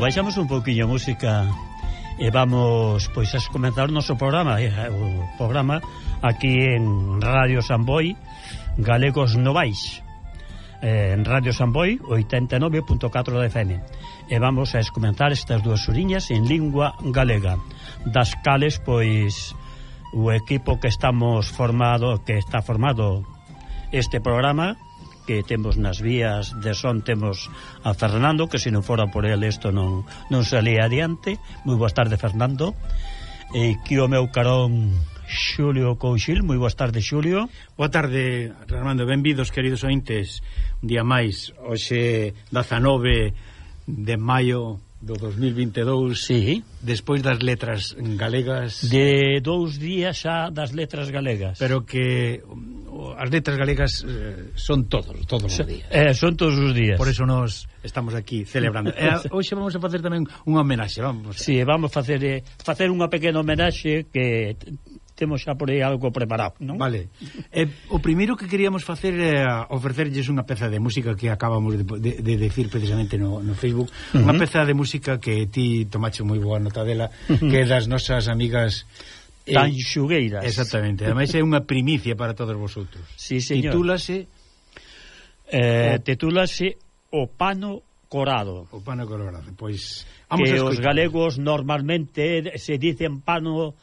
baixamos un pouquiño a música e vamos pois a comenzar o noso programa, eh, o programa aquí en Radio Samboy, Galegos Novais. Eh, en Radio Samboy 89.4 da FM. E vamos a comenzar estas dúas uriñas en lingua galega, das cales pois o equipo que estamos formado, que está formado este programa que temos nas vías de son temos a Fernando, que se non fora por ele isto non, non salía adiante. Moi boas tardes, Fernando. E que o meu carón Xulio Couchil, moi boas tardes, Xulio. Boa tarde, Armando, benvidos, queridos ointes, un día máis, hoxe 19 de maio do 2022 sí. despois das letras galegas. De dous días xa das letras galegas. Pero que as letras galegas eh, son todos todos os días. eh, son todos os días. Por eso nos estamos aquí celebrando. Eh, hoxe vamos a facer tamén unha homenaxe vamos. Si sí, vamos a facer eh, facer unha pequena homenaxe que temos xa por aí algo preparado, non? Vale. Eh, o primeiro que queríamos facer era ofrecerlles unha peza de música que acabamos de, de, de decir precisamente no, no Facebook, uh -huh. unha peza de música que ti tomache moi boa nota dela, uh -huh. que é das nosas amigas eh, Tan Xugueiras. Exactamente. Ademais é unha primicia para todos vosotros. Sí, señor. Titúlase eh, titúlase O pano corado. O pano colorado, pois... Vamos que os galegos normalmente se dicen pano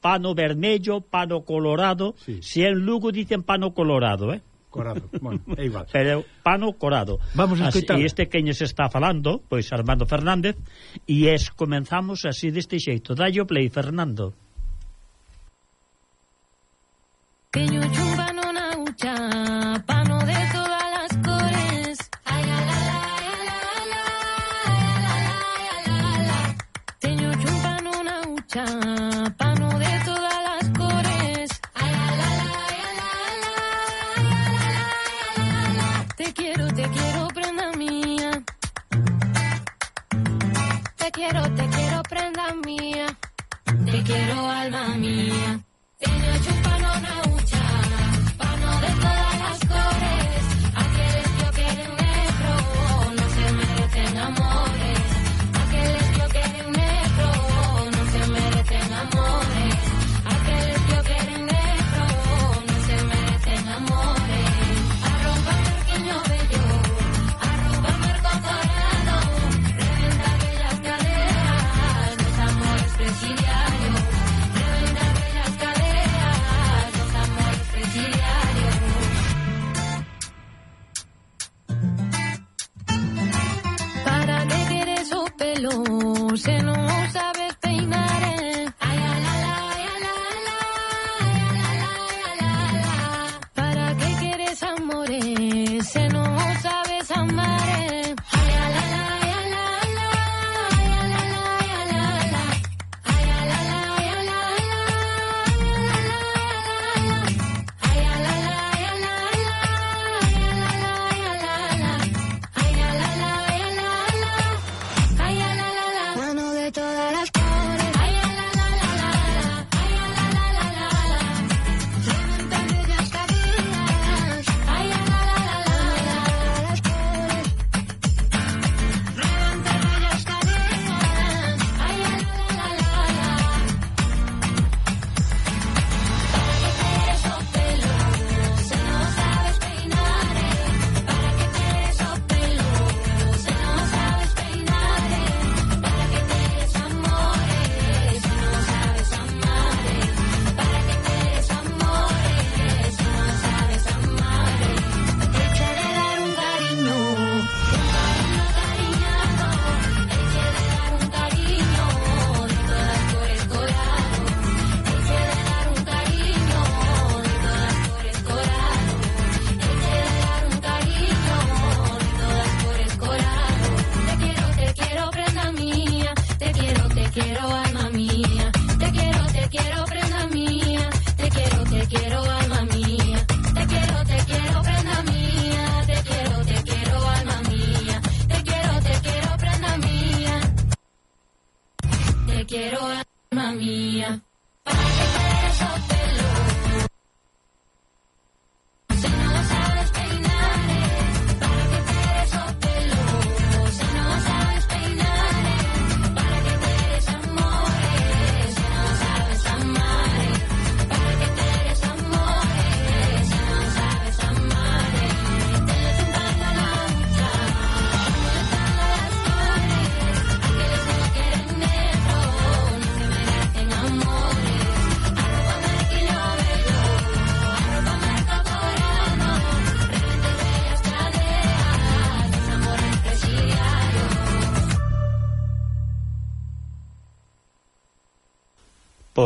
pano vermello, pano colorado, sí. si en Lugo dicen pano colorado, eh? Corado, bueno, é igual. Pero pano corado. Vamos a escoitar. E este queño se está falando, pois Armando Fernández, e es comenzamos así deste xeito. Dallo play, Fernando. Queño chupa non aucha, quiero, te quiero, prenda mía. Te quiero, alma mía.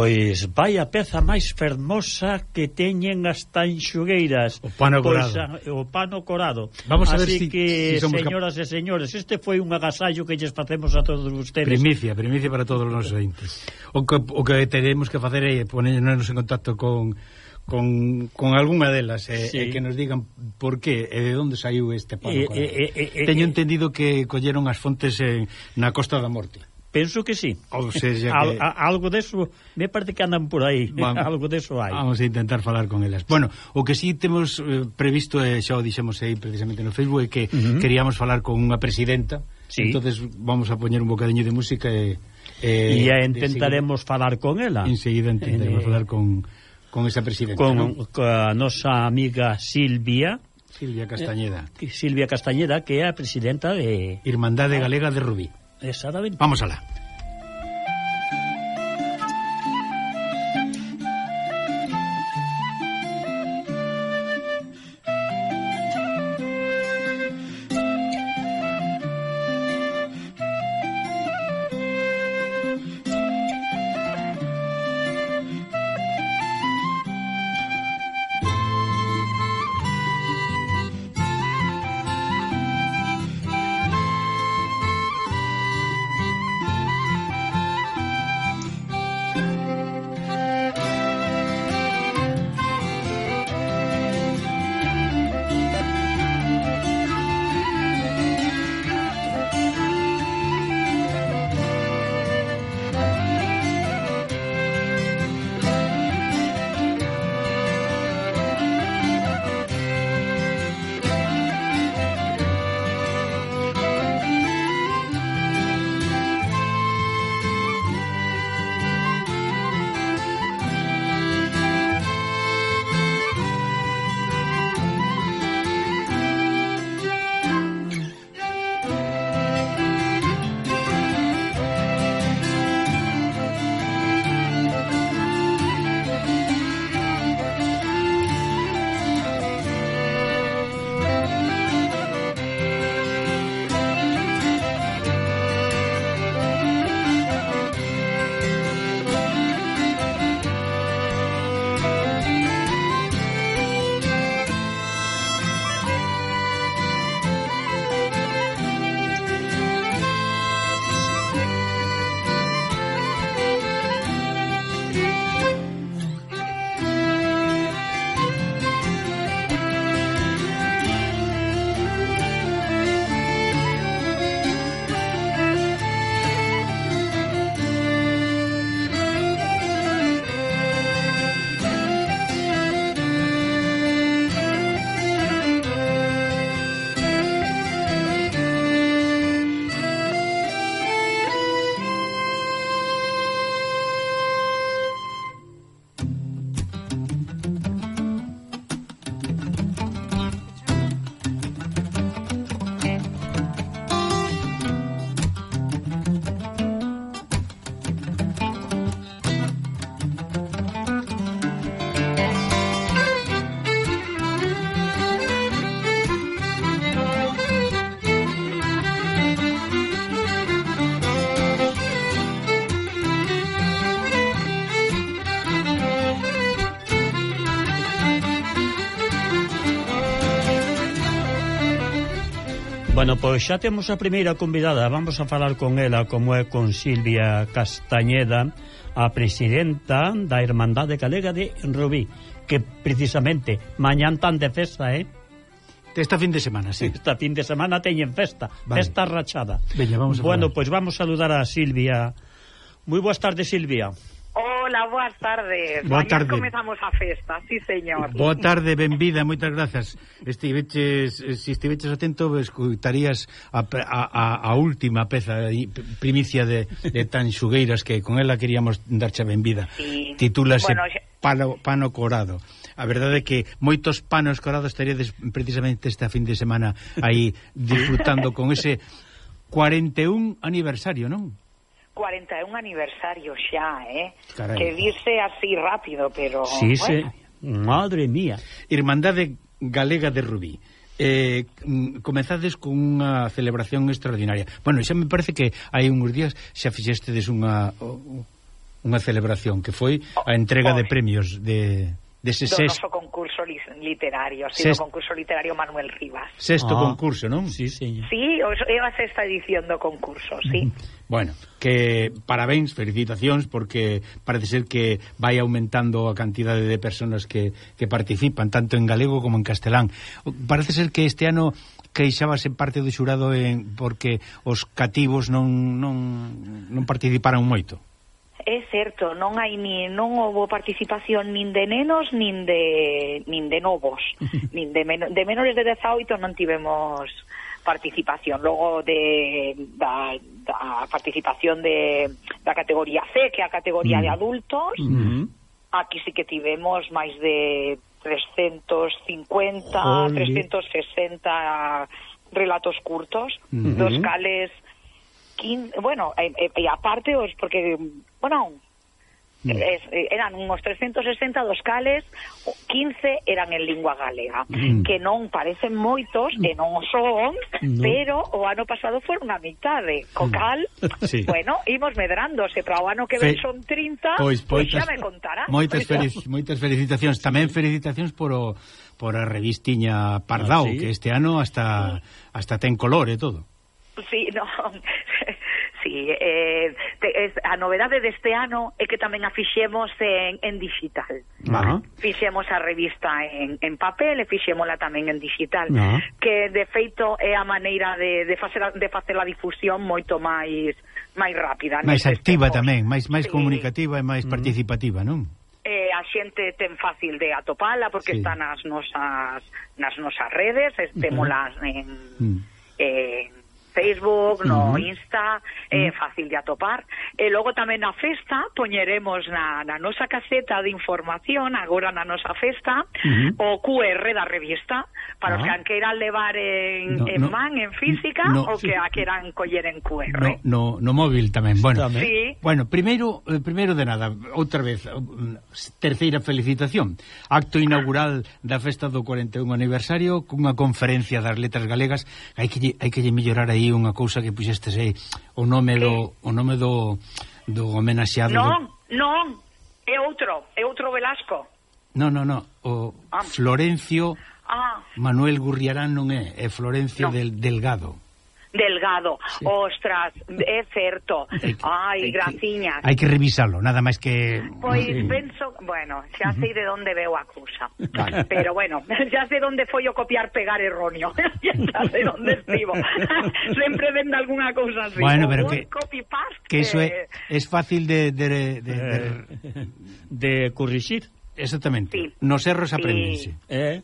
Pois vai a peza máis fermosa que teñen as tanxugueiras. O pano pois, corado. A, o pano corado. Vamos Así a ver si, que, si somos señoras e señores, este foi un agasallo que lles facemos a todos ustedes. Primicia, primicia para todos os nosos entes. O que, o que teremos que facer é ponernos en contacto con con, con algunha delas e, eh, sí. e eh, que nos digan por qué e eh, de onde saiu este pano. eh, eh, eh, Teño entendido que colleron as fontes en, na Costa da Morte. Penso que sí. Ou seja, que... Al, a, algo deso, me parece que andan por aí, vamos, algo deso hai. Vamos a intentar falar con elas. Bueno, o que sí temos eh, previsto, eh, xa o dixemos aí precisamente no Facebook, é que uh -huh. queríamos falar con unha presidenta, sí. entonces vamos a poñer un bocadiño de música e... Eh, e intentaremos seguida, falar con ela. Enseguida intentaremos eh, falar con, con esa presidenta. Con, ¿no? con a nosa amiga Silvia, Silvia Castañeda. Eh, Silvia Castañeda, que é a presidenta de... Irmandade Galega de Rubí. Exactamente. Vamos a la. Bueno, pois xa temos a primeira convidada Vamos a falar con ela como é con Silvia Castañeda A presidenta da Hermandade Galega de Rubí Que precisamente mañán tan de festa, eh? Esta fin de semana, sí. Esta fin de semana teñen festa vale. Festa rachada Veña, vamos a Bueno, falar. pois vamos a saludar a Silvia Moi boas tardes, Silvia Ola, boas tardes. Boa tarde. Comezamos a festa, sí, señor. Boa tarde, benvida, moitas grazas. Estiveches, eh, si estiveches atento, escutarías a, a, a última peza, eh, primicia de, de Tan Xugueiras, que con ela queríamos darche benvida. Sí. Titúlase bueno, xa... Pano, Pano Corado. A verdade é que moitos panos corados estaríades precisamente esta fin de semana aí disfrutando con ese 41 aniversario, non? 41 aniversario xa, eh? Carai. Que dice así rápido, pero... Sí, bueno. Madre mía. Irmandade Galega de Rubí. Eh, mm, comezades con unha celebración extraordinaria. Bueno, xa me parece que hai uns días xa fixestedes unha unha celebración que foi a entrega de premios de Dese do sexto... noso concurso literario, sí, sexto... do concurso literario Manuel Rivas. Sexto ah, concurso, non? Sí, señor. Sí, é a sexta edición do concurso, sí. Bueno, que parabéns, felicitacións, porque parece ser que vai aumentando a cantidade de persoas que, que participan, tanto en galego como en castelán. Parece ser que este ano queixábase parte do xurado en, porque os cativos non, non, non participaron moito. É certo, non hai ni, non houve participación nin de nenos nin de nin de novos, nin de, men de menores de 18 non tivemos participación. Logo de da, da participación de da categoría C, que é a categoría mm. de adultos, mm -hmm. aquí sí que tivemos máis de 350, Joli. 360 relatos curtos, mm -hmm. dos cales 15, bueno, eh, eh, e, e, e aparte os porque bueno, mm. es, eh, eran unos 360 dos cales 15 eran en lingua galega mm. que non parecen moitos que e non o son no. pero o ano pasado foron a mitade co mm. cal, sí. bueno, imos medrando se para o ano que ven son 30 pois, pois, pois xa me contará moitas, felic, moitas felicitacións, tamén felicitacións por o por a revistiña Pardao, ah, sí. que este ano hasta hasta ten color e todo Sí, no, sí. Eh, te, es, a novedade deste ano é que tamén a fixemos en, en digital. Vale? Uh -huh. Fixemos a revista en, en papel e fixémola tamén en digital. Uh -huh. Que, de feito, é a maneira de, de, facer, a, de facer a difusión moito máis máis rápida. Máis activa tempos. tamén, máis máis sí. comunicativa e máis uh -huh. participativa, non? eh, a xente ten fácil de atopala porque sí. está nas nosas nas nosas redes, estémolas en, mm. en Facebook, no uh -huh. Insta, é eh, fácil de atopar. Eh, e logo tamén na festa poñeremos na, na nosa caseta de información, agora na nosa festa, uh -huh. o QR da revista, para ah. os que an queiran levar en, no, en no, man, en física, no, ou que a queiran coller en QR. No, no, no móvil tamén, bueno. Tamén. Sí. Bueno, primeiro, eh, primeiro de nada, outra vez, mm, terceira felicitación. Acto ah. inaugural da festa do 41 aniversario, cunha conferencia das letras galegas, hai que, hai que mellorar aí aí unha cousa que puxestes aí, o nome eh, do o nome do do homenaxeado. Non, do... non, é outro, é outro Velasco. Non, non, non, o ah. Florencio ah. Manuel Gurriarán non é, é Florencio no. del, Delgado. Delgado. Sí. Ostras, é certo. Que, Ai, graciñas. Hai que revisarlo, nada máis que... Pois sí. penso, bueno, xa sei de onde veo a cousa. Vale. Pero bueno, xa sei onde foi o copiar pegar erróneo. xa sei onde estivo. Sempre vende algunha cousa así. Bueno, pero que... Copy paste. Que eso é, es fácil de... De, de, de, eh, de... de corrixir. Exactamente. Sí. Nos erros sí. aprendense. Eh?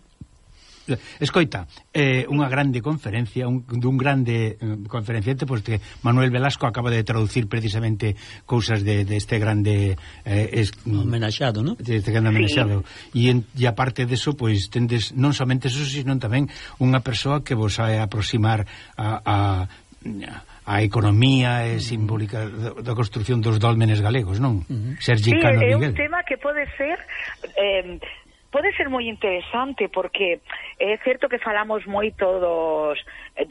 Escoita, eh, unha grande conferencia, un, dun grande eh, conferenciante, que Manuel Velasco acaba de traducir precisamente cousas de, de este grande... Eh, es, mm, homenaxado, non? Este grande homenaxado. Sí. E, en, e aparte deso, pois, tendes non somente eso, sino tamén unha persoa que vos vai aproximar a... a a economía e simbólica da construción dos dólmenes galegos, non? Uh -huh. Sergi sí, Cano Miguel. É un tema que pode ser eh, pode ser moi interesante porque é certo que falamos moito dos,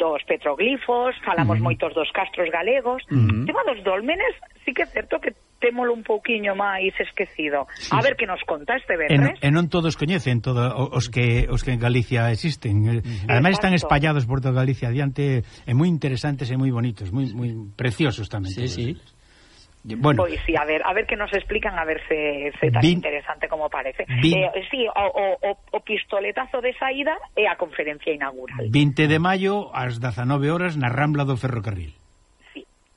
dos petroglifos, falamos uh -huh. moitos dos castros galegos, uh -huh. tema dos dolmenes sí que é certo que témolo un pouquiño máis esquecido. Sí. A ver que nos conta este Benres. E, e non todos coñecen todo, os que os que en Galicia existen. Eh, uh -huh. Ademais están espallados por toda Galicia adiante, e moi interesantes e moi bonitos, moi moi preciosos tamén. Sí, todos. sí. Bueno, pois sí, a ver, a ver que nos explican a ver se, se tan vin, interesante como parece. Vin, eh, sí, o, o, o pistoletazo de saída é a conferencia inaugural. 20 de maio ás 19 horas na Rambla do Ferrocarril.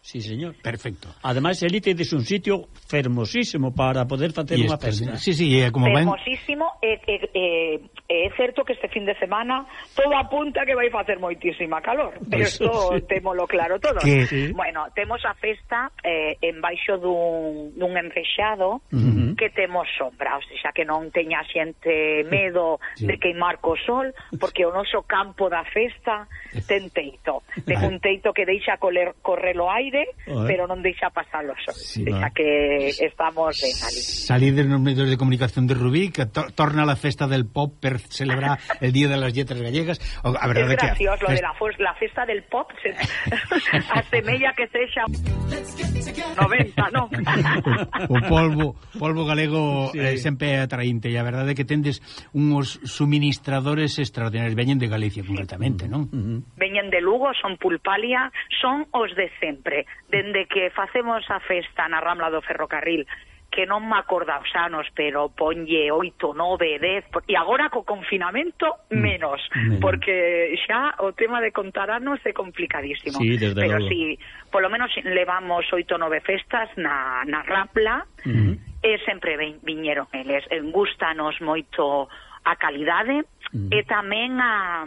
Sí, señor. Perfecto. Ademais, elítedes un sitio fermosísimo para poder facer unha festa. Sí, sí, é eh, como fermosísimo, ben... é, é, é, é certo que este fin de semana todo apunta que vai facer moitísima calor, pero isto sí. temolo claro todo. Que, sí. Bueno, temos a festa eh, en baixo dun, dun enrexado uh -huh. que temos sombra, o sea, que non teña xente medo sí. de queimar co sol, porque o noso campo da festa ten teito, ten un teito que deixa coler, correr o aire tarde, oh, eh. pero non deixa pasar o sol. Sí, deixa no. que estamos de salir. Salides nos medios de comunicación de Rubí, que to torna a la festa del pop per celebrar el Día de las Letras Gallegas. O, a verdade es gracioso, que... lo de la, la festa del pop se asemella que sexa 90, non? o polvo, polvo galego sí. eh, sempre atraínte, e a verdade é que tendes uns suministradores extraordinarios, veñen de Galicia concretamente, non? Uh -huh. Veñen de Lugo, son Pulpalia, son os de sempre dende que facemos a festa na Rambla do Ferrocarril que non me acorda os anos, pero ponlle 8, 9, 10, e agora co confinamento mm, menos, mm. porque xa o tema de contar anos é complicadísimo. Sí, desde pero logo. si polo menos levamos 8, 9 festas na, na Rambla, mm -hmm. e sempre ven, viñeron eles. Gústanos moito a calidade mm. e tamén a,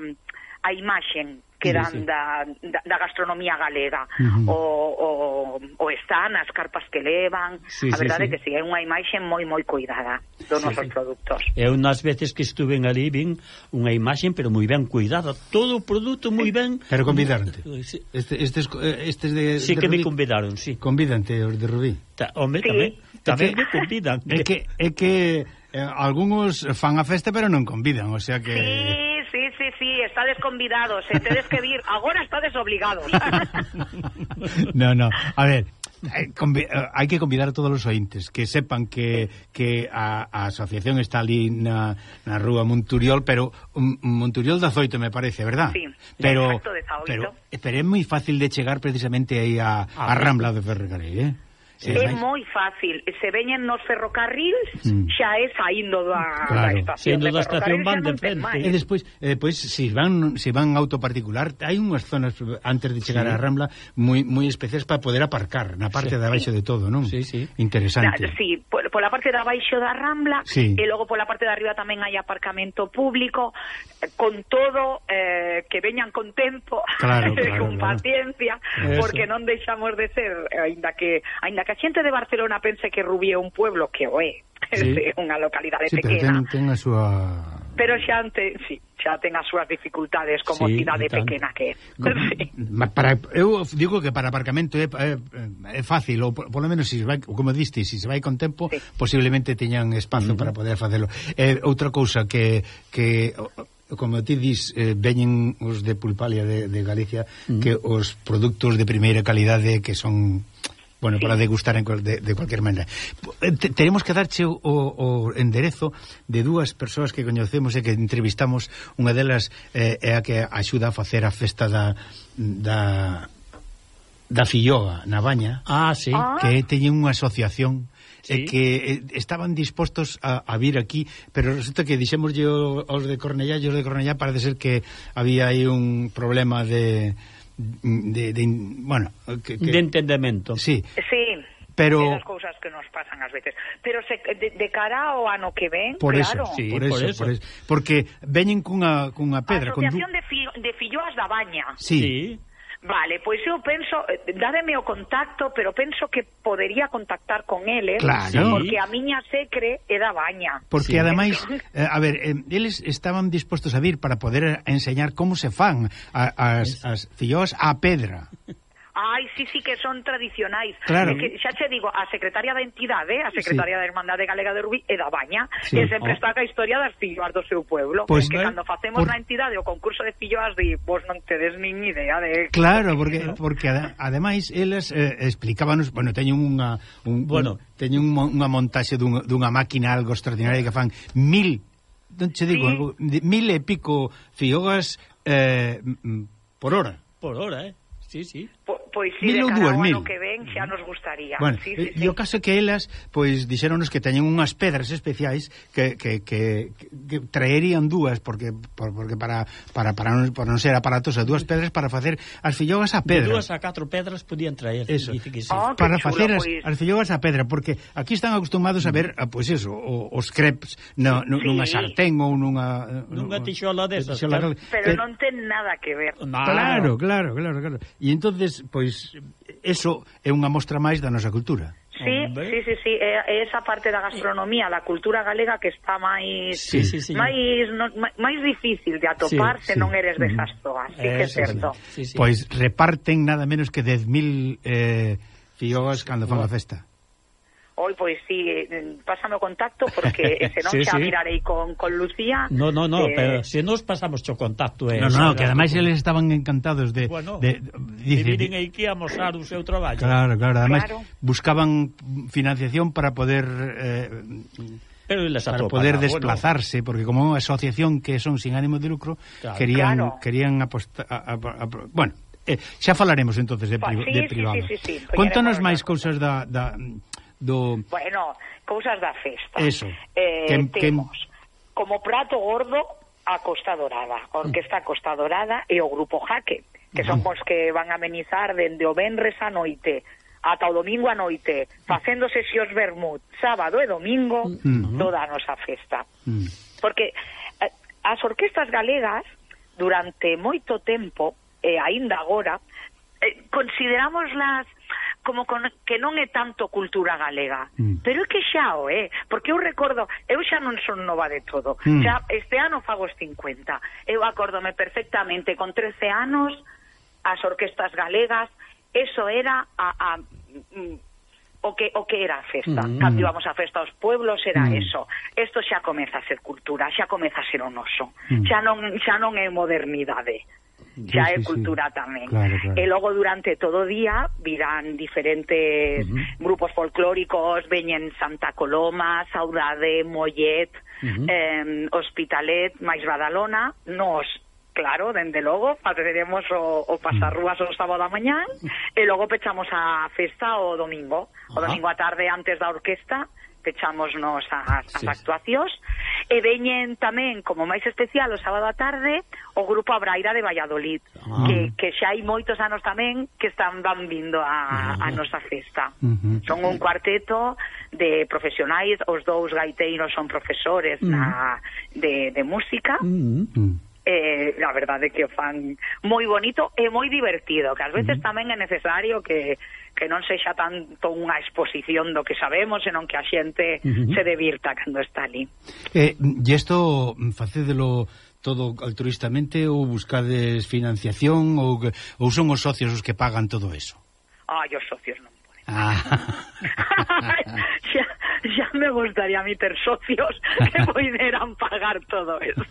a imaxen que dan sí. Da, da, da gastronomía galega uh -huh. o, o, o están as carpas que levan sí, a verdade sí, sí. que si sí, é unha imaxe moi moi cuidada dos sí, nosos sí. produtos eu nas veces que estuven ali vin unha imaxe pero moi ben cuidada todo o produto moi eh, ben pero convidarte eh, sí. este, estes, estes de, sí de que Rubí. me convidaron sí. convidante os de Rubí Ta, home, sí. tamén, tamén me convidan é que, é que eh, algúns fan a festa pero non convidan o sea que sí Sí, sí, sí, estades convidados, e tedes que vir, agora estades obligados. No, no, a ver, eh, Convi eh, hai que convidar a todos os ointes que sepan que, que a, a asociación está ali na, na rúa Monturiol, pero um, Monturiol da Zoito me parece, verdad? Sí, pero, exacto, de Zaoito. pero, eh, pero é moi fácil de chegar precisamente aí a, ah, a, a Rambla de Ferrecarril, eh? Sí, é moi fácil. Se veñen nos ferrocarrils, mm. xa é saindo da, claro. da estación. Saindo da estación van de frente. E despois, eh, pois, se van, se van auto particular, hai unhas zonas antes de chegar sí. Rambla moi moi especiais para poder aparcar, na parte sí. de abaixo de todo, non? Sí, sí. Interesante. Da, sí, por, pola parte de abaixo da Rambla, sí. e logo pola parte de arriba tamén hai aparcamento público, con todo eh, que veñan con tempo claro, claro, con paciencia claro. porque non deixamos de ser aínda que aínda que a xente de Barcelona pense que Rubí é un pueblo que o é sí. unha localidade sí, pequena pero ten, ten a súa pero xa ante, sí, xa ten as súas dificultades como sí, cidade pequena que é para, eu digo que para aparcamento é, é, é fácil ou por, por lo menos se vai, como diste se se vai con tempo sí. posiblemente teñan espazo uh -huh. para poder facelo eh, outra cousa que, que como ti dis, eh, veñen os de Pulpalia de, de Galicia, mm. que os produtos de primeira calidade que son... Bueno, sí. para degustar en, de, de cualquier maneira. Eh, Teremos que darche o, o enderezo de dúas persoas que coñecemos e que entrevistamos. Unha delas eh, é a que axuda a facer a festa da, da, da Filloa, na Baña. Ah, sí. Ah. Que teñen unha asociación sí. e que eh, estaban dispostos a, a vir aquí, pero resulta que dixémoslle aos de Cornellá, e os de Cornellá parece ser que había aí un problema de de, de bueno, que, que... de entendemento. Sí. Sí pero as cousas que nos pasan ás veces, pero se, de, de cara ao ano que ven, por claro. Eso, sí, por, por, eso, eso. por eso, porque veñen cunha cunha pedra Asociación con Asociación de, fi, de Filloas da Baña. Sí. sí Vale, pois eu penso, eh, dádeme o contacto, pero penso que podería contactar con eles, ¿eh? claro. porque a miña secre é da baña. Porque sí. ademais, eh, a ver, eh, eles estaban dispostos a vir para poder enseñar como se fan a, as, as fillós a pedra. Ai, sí, sí, que son tradicionais. Claro. Que, xa che digo, a secretaria da entidade, a secretaria sí. da Hermandade Galega de Rubí, é da Baña, sí. que sempre oh. está ca historia das filloas do seu pueblo. Pois pues que no, cando facemos por... na entidade o concurso de filloas, di, vos non tedes nin idea de... Claro, porque, porque ad, ademais, eles eh, explicábanos, bueno, teñen unha... Un, bueno, un, teñen unha montaxe dunha, dunha máquina algo extraordinaria que fan mil, non che digo, sí. algo, mil e pico fillogas eh, por hora. Por hora, eh? Sí, sí. Por, Pois si, mil ou dúas mil. que ven xa nos gustaría. Bueno, sí, sí, e, sí. o caso que elas, pois, dixéronos que teñen unhas pedras especiais que, que, que, que traerían dúas, porque, porque para, para, para, non, para non ser aparatos, a dúas pedras para facer as fillogas a pedra. De dúas a catro pedras podían traer. Eso. Dice que sí. oh, para chulo, facer as, pois. as fillogas a pedra, porque aquí están acostumados a ver, mm. pois pues eso, os crepes no, no, sí. nunha sartén ou nunha... Nunha tixola desas. Pero, pero non ten nada que ver. Claro, claro, claro. claro. E entonces, pois, pois eso é unha mostra máis da nosa cultura. Sí, sí, sí, sí, é esa parte da gastronomía, da cultura galega que está máis sí, sí, sí, máis no, máis difícil de atopar sí, se sí. non eres desas zonas, mm-hmm. sí que é certo. Sí, sí. Pois reparten nada menos que 10.000 eh, fiogas cando fan a festa. Hoy, pois, sí, mm, pásame o contacto, porque senón sí, xa sí. mirarei con, con Lucía. No, no, no, eh... pero se nos pasamos o contacto. Eh, no, no, que ademais eles estaban encantados de... Bueno, de, dice, de viren aquí a mostrar o seu traballo. Claro, claro, ademais claro. buscaban financiación para poder... Eh, pero para poder para, desplazarse, bueno. porque como asociación que son sin ánimo de lucro, claro, querían claro. querían apostar... A, a, a, bueno, eh, xa falaremos entonces de, pri, sí, de privado. Sí, sí, sí, sí. Contanos máis cousas da, da do... Bueno, cousas da festa. Eso. Eh, que, temos como prato gordo a Costa Dorada, a Orquesta Costa Dorada e o Grupo Jaque, que son os que van a amenizar dende o Benres a noite ata o domingo a noite, facendo sesións vermut sábado e domingo mm -huh. toda a nosa festa. Mm. Porque eh, as orquestas galegas durante moito tempo e eh, aínda agora eh, considerámoslas como con, que non é tanto cultura galega. Mm. Pero é que xa o é, porque eu recordo, eu xa non son nova de todo. Mm. Xa este ano fago os 50. Eu acórdome perfectamente con 13 anos as orquestas galegas, eso era a, a mm, o que o que era a festa. Mm. Cando íbamos a festa aos pueblos era mm. eso. Isto xa comeza a ser cultura, xa comeza a ser o noso. Mm. Xa non xa non é modernidade xa sí, é sí, cultura sí. tamén. Claro, claro. E logo durante todo o día virán diferentes uh -huh. grupos folclóricos, veñen Santa Coloma, Saudade, Mollet, uh -huh. eh, Hospitalet, máis Badalona, nos Claro, dende logo, faceremos o, o pasarrúas o sábado a mañá e logo pechamos a festa o domingo. O domingo a tarde antes da orquesta pechámonos as, as sí. actuacións e veñen tamén como máis especial o sábado a tarde o grupo Abraira de Valladolid ah. que, que xa hai moitos anos tamén que están van vindo a, ah. a nosa festa uh -huh. son un cuarteto de profesionais os dous gaiteiros son profesores uh -huh. na, de, de música uh -huh eh, la verdade é que o fan moi bonito e moi divertido, que ás veces tamén é necesario que que non sexa tanto unha exposición do que sabemos, senón que a xente uh se divirta cando está ali. Eh, e isto facédelo todo altruistamente ou buscades financiación ou, ou son os socios os que pagan todo eso? Ah, Ai, os socios non poden. Ah. xa, xa me gustaría a mí ter socios que poideran pagar todo eso.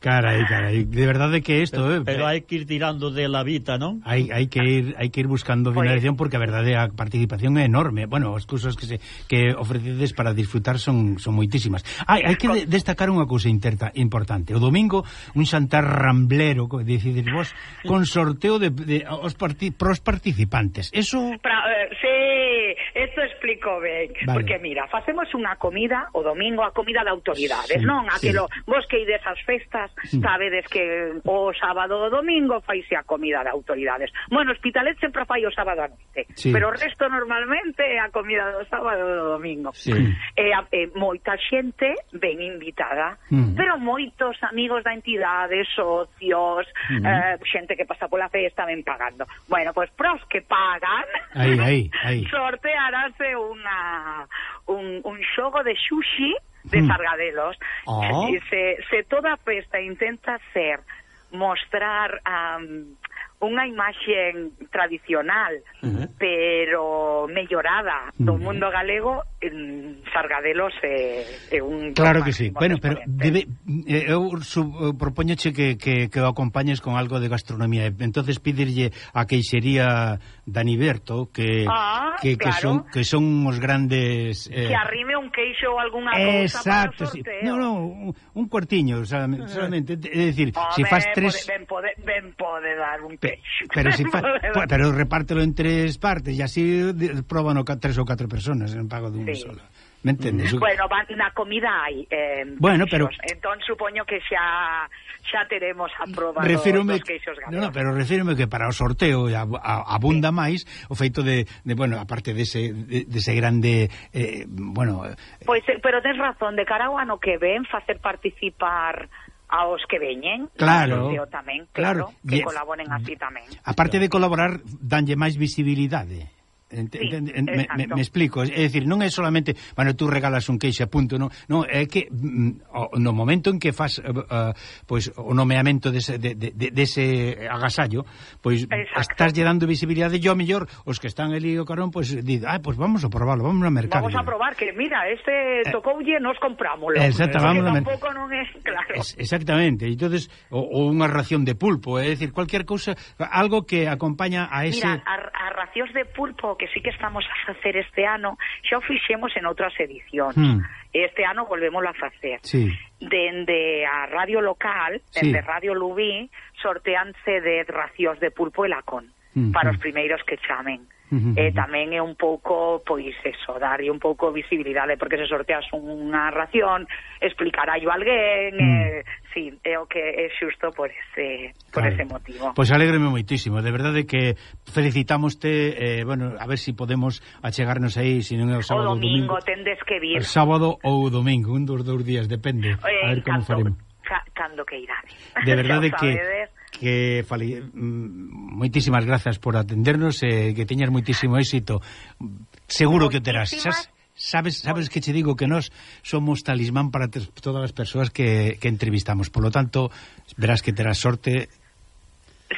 Carai, carai, de verdade que isto, eh. Pero eh, hai que ir tirando de la vita, non? Hai, hai que ir hai que ir buscando financiación porque a verdade a participación é enorme. Bueno, as cousas que se que ofrecedes para disfrutar son son moitísimas. Hai, hai que de, destacar unha cousa interta, importante. O domingo un xantar ramblero, decidir vos, con sorteo de, de os parti, pros participantes. Eso Pra, eh, sí, Esto explico ben, vale. porque mira, facemos unha comida o domingo, a comida de autoridades, sí, non? Aquilo, sí. vos que ides ás festas, sabedes que o sábado o domingo faise a comida de autoridades. Bueno, Hospitalet sempre fai o sábado a noite, sí. pero o resto normalmente é a comida do sábado e do domingo. Sí. E, e moita xente ben invitada, mm. pero moitos amigos da entidade, socios, mm. eh, xente que pasa pola festa ben pagando. Bueno, pois pues, pros que pagan, aí, aí, aí. prepararse unha, un, un xogo de sushi de hmm. Sargadelos. Oh. Se, se toda a festa intenta ser mostrar um, unha imaxe tradicional, uh -huh. pero mellorada do uh -huh. mundo galego, en Sargadelos é, é un... Claro que sí. Bueno, pero debe, eh, eu sub, propoñoche que, que, que o acompañes con algo de gastronomía. Entonces, pedirlle a queixería Daniberto que ah, que, claro. que son que son os grandes eh... que arrime un queixo ou algunha cousa para o sorteo. Sí. No, no, un cuartiño, o sea, mm. solamente, é dicir, se si faz tres pode, ben pode ben pode dar un queixo. Pero si fa, pero repártelo en tres partes e así proban o tres ou catro personas en pago dunha sí. sola. Me entendes? Bueno, van na comida hai eh, bueno, pero... Entón supoño que xa xa teremos a prova refírome, dos queixos galegos. No, no, pero refírome que para o sorteo a, a, abunda sí. máis o feito de, de bueno, aparte dese de, dese de grande eh, bueno, Pois pues, eh, pero tens razón, de cara ao ano que ven facer participar aos que veñen claro, tamén, claro, claro, que colaboren así tamén. Aparte de colaborar, danlle máis visibilidade. Ent, sí, ent, ent, me, me, me, explico, é dicir, non é solamente, bueno, tú regalas un queixa, punto, non, non é que mm, no momento en que faz uh, eh, eh, pois o nomeamento dese, de, de, de, dese agasallo, pois Exacto. estás lle dando visibilidade, yo mellor os que están ali o carón, pois di, ah, pois vamos a probarlo vamos a mercado. Vamos a probar que mira, este eh. tocoulle, eh, nos comprámolo. Exactamente. Tampouco non é claro. Es, exactamente. Entonces, o, o unha ración de pulpo, é dicir, cualquier cousa, algo que acompaña a ese Mira, a, a racións de pulpo que sí que estamos a facer este ano, xa o fixemos en outras edicións. Hmm. Este ano volvemos a facer. Sí. Dende a radio local, dende sí. Radio Lubí, sorteanse de racións de pulpo e lacón -hmm. para hmm. os primeiros que chamen. Uh -huh. E tamén é un pouco, pois, eso, darlle un pouco visibilidade, porque se sorteas unha ración, explicarallo a alguén, mm. eh, sí, é o que é xusto por ese, por claro. ese motivo. Pois alégreme moitísimo, de verdade que felicitamoste, eh, bueno, a ver se si podemos achegarnos aí, se non é o sábado o domingo, domingo, tendes que vir. O sábado ou o domingo, un dos dous días, depende, eh, a ver como faremos. Ca, cando que irade. De verdade que... Sabedes? que fale, mm, moitísimas grazas por atendernos e eh, que teñas moitísimo éxito. Seguro que o terás. Sabes sabes que che digo que nós somos talismán para todas as persoas que, que entrevistamos. Por lo tanto, verás que terás sorte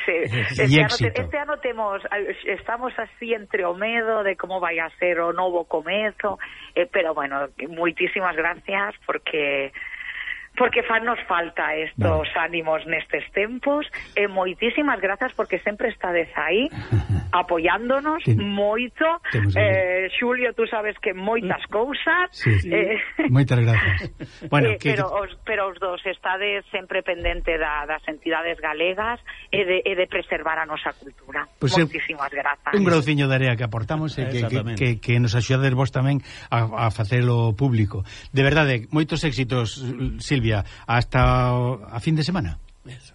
Sí, este, ano, este ano temos estamos así entre o medo de como vai a ser o novo comezo, eh, pero bueno, moitísimas gracias porque Porque fanos falta estos ánimos nestes tempos e moitísimas grazas porque sempre estades aí apoiándonos Ten... moito. Eh, Xulio, tú sabes que moitas cousas. Sí, sí. Eh... Moitas grazas. bueno, eh, que... pero, os, pero os dos estades sempre pendente da, das entidades galegas e de, e de preservar a nosa cultura. Pues moitísimas grazas. Un grauciño de área que aportamos e que, que, que, que nos axudades vos tamén a, a facelo público. De verdade, moitos éxitos, Silvia. Hasta o- a fin de semana.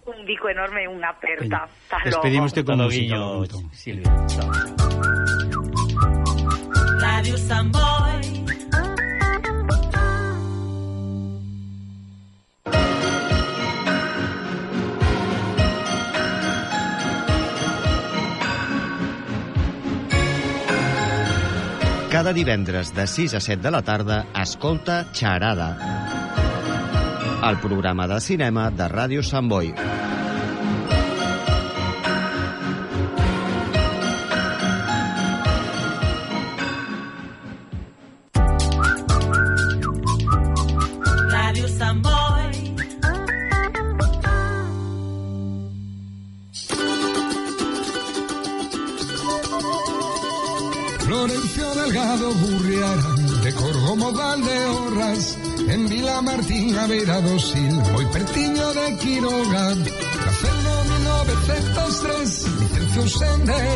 Un bico enorme unha aperta. Hasta Despedimos con Hasta música. Silvia. Radio Samboy. Cada divendres de 6 a 7 de la tarda, escolta Xarada. al programa de cinema de Ràdio Sant Boi.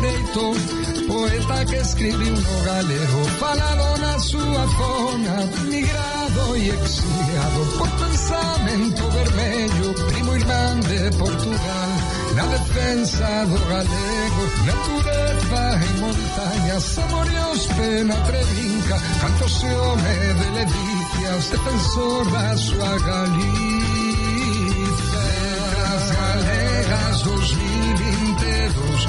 dereito Poeta que escribiu no galego Falado na súa zona Migrado e exiliado Por pensamento vermelho Primo irmán de Portugal. Na defensa do galego Natureza en montañas Amorios pena trevinca Canto se home de levicias Defensor da súa Galicia. Letras galegas 2022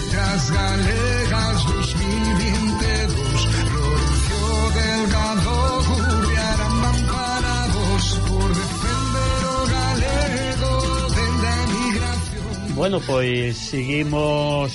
Letras Galegas 2022 Florencio Delgado Gurriarán van parados por defender o galego dende a migración Bueno, pois seguimos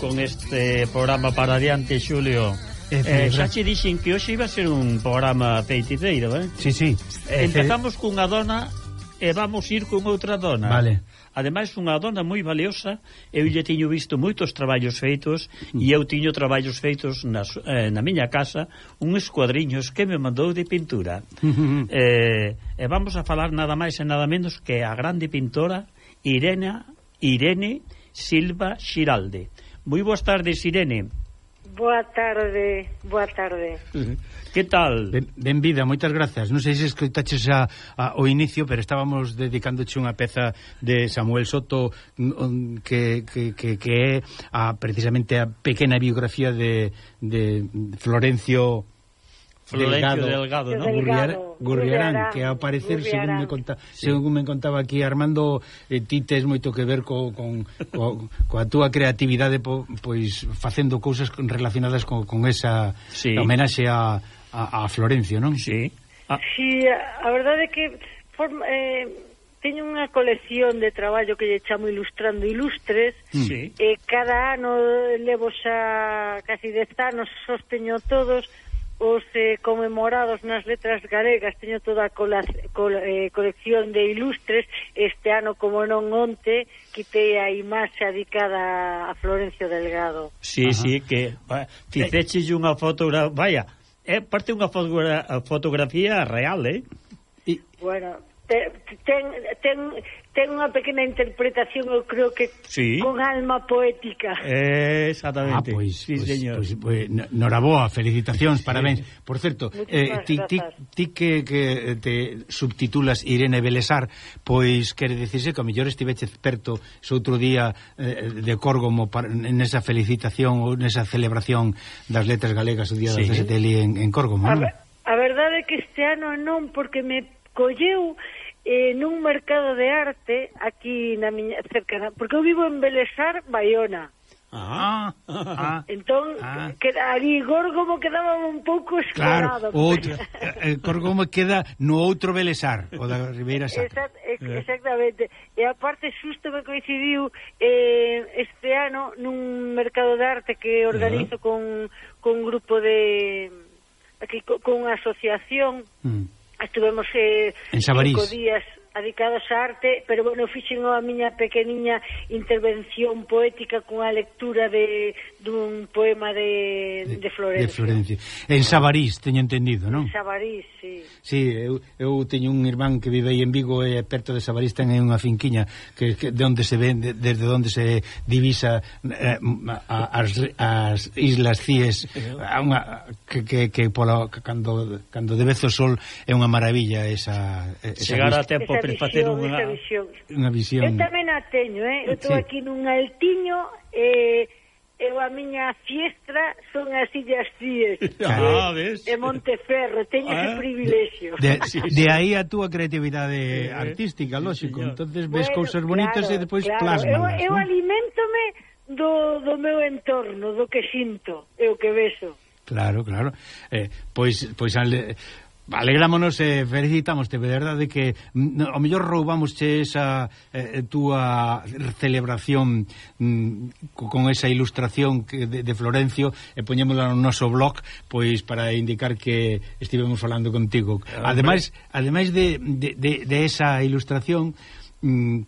con este programa para adiante, Xulio Eh, xa che dixen que hoxe iba a ser un programa feiticeiro, eh? Sí, sí. Empezamos cunha dona e vamos ir con outra dona. Vale ademais unha dona moi valiosa, eu lle tiño visto moitos traballos feitos e eu tiño traballos feitos na, eh, na miña casa, un escuadriños que me mandou de pintura. eh, e vamos a falar nada máis e nada menos que a grande pintora Irene Irene Silva Xiralde. Moi boas tardes, Irene. Boa tarde, boa tarde. Que tal? Ben, benvida, moitas grazas. Non sei se escoitaches a, a, o inicio, pero estábamos dedicándoche unha peza de Samuel Soto mm, que, que, que, que é a, precisamente a pequena biografía de, de Florencio Florencio Delgado, Delgado, ¿no? Gurriar, Gurriarán, que ao parecer, según me, conta, sí. según me contaba aquí Armando, eh, ti tes moito que ver co, con, co, coa túa creatividade po, pois facendo cousas relacionadas con, con esa sí. homenaxe a, a, a Florencio, non? Sí. Ah. Sí, a verdade é que forma, eh, teño unha colección de traballo que lle chamo Ilustrando Ilustres sí. e eh, cada ano levo xa casi 10 anos sosteño todos os eh, conmemorados nas letras galegas, teño toda a cola, col, eh, colección de ilustres, este ano como non onte, quitei a imaxe adicada a Florencio Delgado. Sí, Ajá. sí, que fixeches unha fotografía, vaya, é parte unha fotogra fotografía real, eh? E... Bueno, ten, ten, ten unha pequena interpretación, eu creo que sí. con alma poética. Eh, exactamente. Ah, pois, sí, pois, señor. Pois, pois, noraboa, felicitacións, sí. parabéns. Por certo, eh, ti, ti, ti que, que te subtitulas Irene Belesar, pois quere dicirse que a mellor estiveche experto se outro día eh, de Córgomo para, nesa felicitación ou nesa celebración das letras galegas o día sí. 17 CSTL en, en Córgomo, a, non? a verdade é que este ano non, porque me colleu eh, nun mercado de arte aquí na miña cerca, porque eu vivo en Belesar, Baiona. Ah. ah, ah, entón ah, que ali Gorgomo quedaba un pouco escorado. Claro, outro, eh, eh, Gorgomo queda no outro Belesar, o da Ribeira Sacra. Exact, ex, eh. exactamente. E aparte xusto me coincidiu eh, este ano nun mercado de arte que organizo uh -huh. con, con un grupo de aquí con, con unha asociación. Mm Estuvemos eh, En cinco días adicados á arte, pero bueno, fixen a miña pequeniña intervención poética cunha lectura de dun poema de, de Florencia. De Florencia. En Sabarís, teño entendido, non? En Sabarís, sí. Sí, eu, eu teño un irmán que vive aí en Vigo e perto de Sabarís ten unha finquiña que, que de onde se vende, desde onde se divisa eh, a, as, as Islas Cíes a unha, que, que, que pola, cando, cando de vez o sol é unha maravilla esa, esa Chegar a tempo para facer unha visión. unha visión. Eu tamén a teño, eh? Eu estou sí. aquí nun altiño eh, eu a miña fiestra son as Illas Cíes ah, eh, de, de Monteferro teño ah, ese privilexio de, de, sí, sí. de aí a túa creatividade sí, eh. artística, lógico sí, entonces ves bueno, cousas bonitas claro, e depois claro. plasmas eu, eu alimentome do, do meu entorno do que sinto, e o que beso Claro, claro. Eh, pois pois al, Alegrámonos e felicitámoste, de verdade que mm, ao mellor roubámosche esa eh, eh, túa celebración mm, con esa ilustración que, de, de Florencio e poñémola no noso blog pois para indicar que estivemos falando contigo. Ademais, ademais de, de, de, de esa ilustración mm,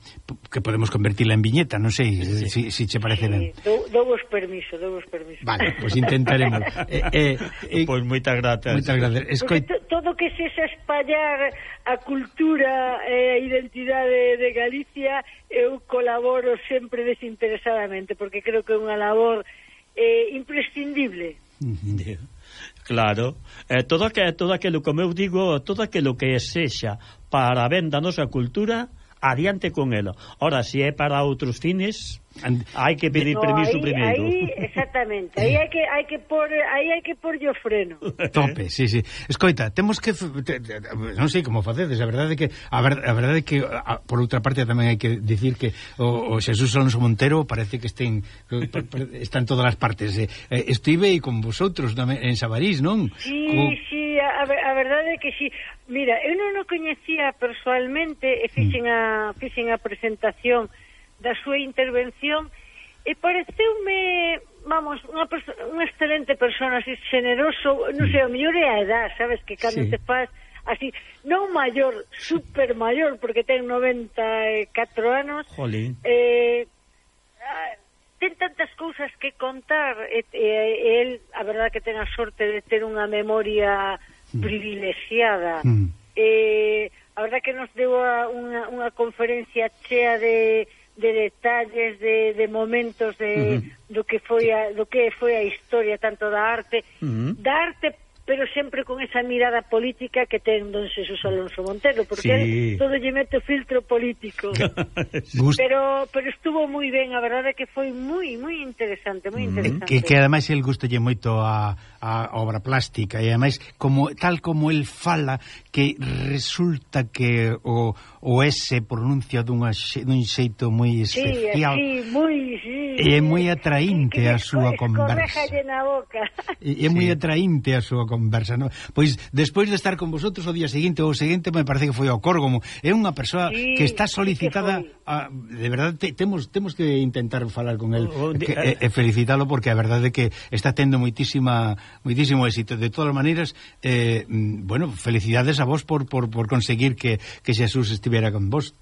que podemos convertirla en viñeta, non sei, se sí. si, si che parece sí, ben. Dou, dou vos permiso, dou vos permiso. Vale, pois pues intentaremos. eh, eh, eh, pois moitas grazas. Moitas grazas. Escoi... Todo que se xa espallar a cultura e eh, a identidade de Galicia, eu colaboro sempre desinteresadamente, porque creo que é unha labor eh, imprescindible. Claro, eh, todo que todo aquilo, como eu digo, todo aquilo que sexa para a venda da nosa cultura adiante con ela. Ora, se é para outros fines, hai que pedir no, permiso aí, primeiro. Aí, exactamente, aí hai que hai que por aí hai que por o freno. Tope, sí, sí. Escoita, temos que te, te, non sei como facedes, a verdade é que a, ver, a verdade que a, por outra parte tamén hai que dicir que o, o Xesús Alonso Montero parece que estén está en todas as partes. Eh, eh estive con vosotros en Sabarís, non? Sí, Co... sí, A, a verdade é que sí. Mira, eu non o coñecía persoalmente e fixen a, fixen a presentación da súa intervención e pareceume vamos, unha unha excelente persona, así generoso, non sei, a mellor é a edad, sabes, que cando sí. te faz así, non maior, super maior, porque ten 94 anos. Jolín. Eh, ten tantas cousas que contar e, e, el, a verdade que ten a sorte de ter unha memoria mm. privilexiada mm. eh, a verdade que nos deu a, unha, unha conferencia chea de, de detalles de, de momentos de, mm -hmm. do que foi a, do que foi a historia tanto da arte mm -hmm. da arte pero sempre con esa mirada política que ten don Xesús Alonso Montero, porque sí. todo lle mete filtro político. pero pero estuvo moi ben, a verdade que foi moi moi interesante, moi mm. interesante. Mm, que, que ademais el gustolle moito a a obra plástica. E ademais como tal como el fala que resulta que o, o S pronuncia dunha, dun xeito moi especial sí, sí, moi, sí, e é moi atraínte que, a súa conversa. na boca. E, é moi atraínte a súa conversa no? pois despois de estar con vosotros o día seguinte ou o seguinte me parece que foi ao Córgomo. É unha persoa sí, que está solicitada que a, de verdade te, temos temos que intentar falar con el o, o, que, e, e felicitalo porque a verdade é que está tendo moitísima moitísimo éxito de todas maneiras eh, bueno, felicidades a vos por, por, por conseguir que, que Xesús estivera con vos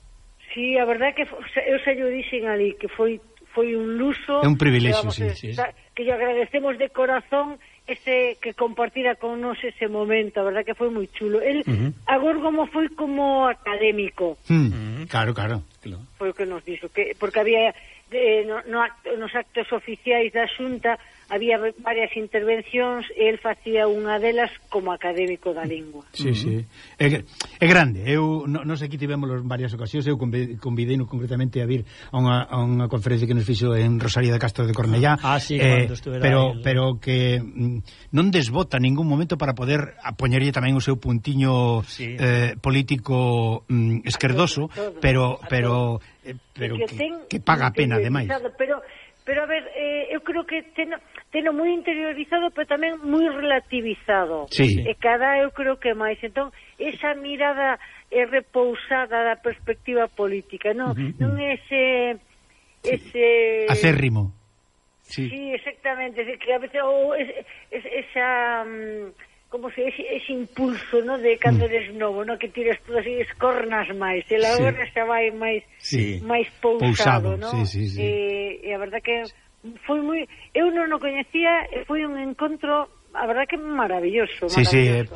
Sí, a verdade que eu se yo dixen ali que foi foi un luso É un privilexio, que, vamos, sí, sí. que yo agradecemos de corazón ese que compartira con nos ese momento, a verdade que foi moi chulo. El uh -huh. agora como foi como académico. Mm, claro, claro, claro. Foi o que nos dixo que porque había de, no, no acto, nos actos oficiais da Xunta había varias intervencións e el facía unha delas como académico da lingua. Sí, sí. É, é grande. Eu non no sei que tivemos varias ocasións, eu convidei no concretamente a vir a unha, a unha conferencia que nos fixo en Rosalía de Castro de Cornellá. Ah, sí, eh, pero el... pero que mm, non desbota ningún momento para poder poñerlle tamén o seu puntiño sí. eh, político mm, esquerdoso, todo, todo, pero pero eh, pero que, que, ten, que paga a pena ademais. Pero pero a ver, eh, eu creo que ten, teno moi interiorizado, pero tamén moi relativizado. Sí. E cada eu creo que máis. Entón, esa mirada é repousada da perspectiva política, non, uh -huh. non é ese eh, ese eh, acérrimo. Sí. sí, exactamente, que a veces ou oh, es, es, esa mm, como se ese, ese impulso, no, de cando mm. eres novo, no, que tiras todo así escornas máis, e agora sí. xa vai máis sí. máis pousado, pousado no? Sí, sí, sí. Eh, e, e a verdad que sí foi moi eu non o coñecía e foi un encontro a verdad que maravilloso, maravilloso. Sí, sí, eh,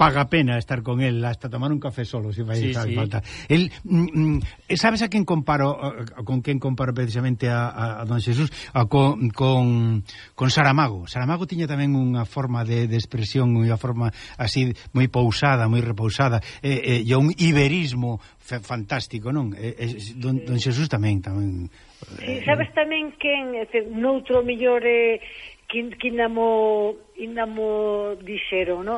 paga pena estar con él hasta tomar un café solo si vai sí, tal sí. falta. El mm, mm eh, sabes a quen comparo a, con quen comparo precisamente a, a, a Don Jesús a, con, con con Saramago. Saramago tiña tamén unha forma de, de expresión, unha forma así moi pousada, moi repousada e, e, e un iberismo fantástico, non? E, e, don, don Jesús tamén tamén Sí, eh, sabes tamén quen, noutro millor eh, que, que quinamo indamo dixeron, no?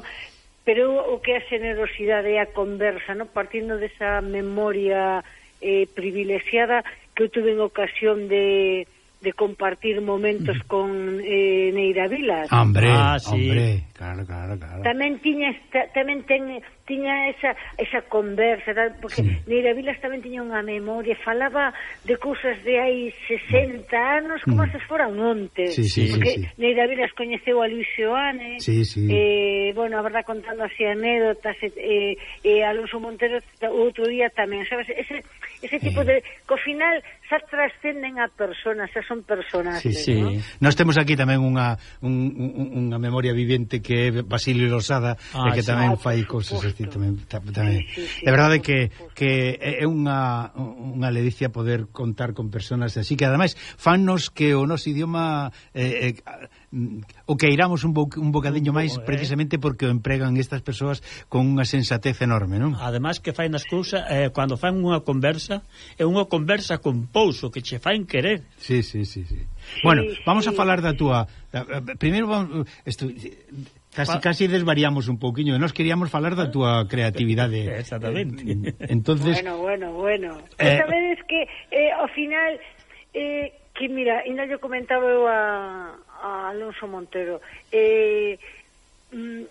Pero o que a generosidade e a conversa, no? partindo desa memoria eh, privilexiada que eu tuve en ocasión de, de compartir momentos con eh, Neira Vilas. Hombre, ah, sí. hombre, claro, claro, claro. Tamén tiña esta, tamén ten tiña esa, esa conversa, tal, porque sí. Neira Vilas tamén tiña unha memoria, falaba de cousas de hai 60 anos como mm. se foran onte, sí, sí, porque sí, sí. Neira Vilas coñeceu a Luis Seoane, sí, sí. eh, bueno, a verdad contando así anécdotas, eh, eh, Alonso Montero outro día tamén, sabes, ese, ese tipo eh. de... Co final, xa trascenden a personas, xa son personas. Sí, sí. ¿no? Nós temos aquí tamén unha, un, un, unha memoria vivente que é Basilio Losada, ah, e que ah, tamén sí. fai cousas decir, tamén, tamén. É verdade que, que é unha, unha ledicia poder contar con personas así que ademais fannos que o noso idioma eh, eh, o que iramos un, bo, un bocadiño máis eh. precisamente porque o empregan estas persoas con unha sensatez enorme, non? Ademais que fai nas cousas, eh, cando fan unha conversa, é unha conversa con pouso que che fain querer. Sí, sí, sí, sí. Bueno, vamos a falar da túa... Da, eh, primeiro, vamos, Casi, casi desvariamos un pouquiño. Nós queríamos falar da túa creatividade. Eh, exactamente. Eh, entonces... Bueno, bueno, bueno. Eh... Sabedes que eh, ao final... Eh, que mira, ainda yo comentaba eu a, a Alonso Montero. Eh, mm,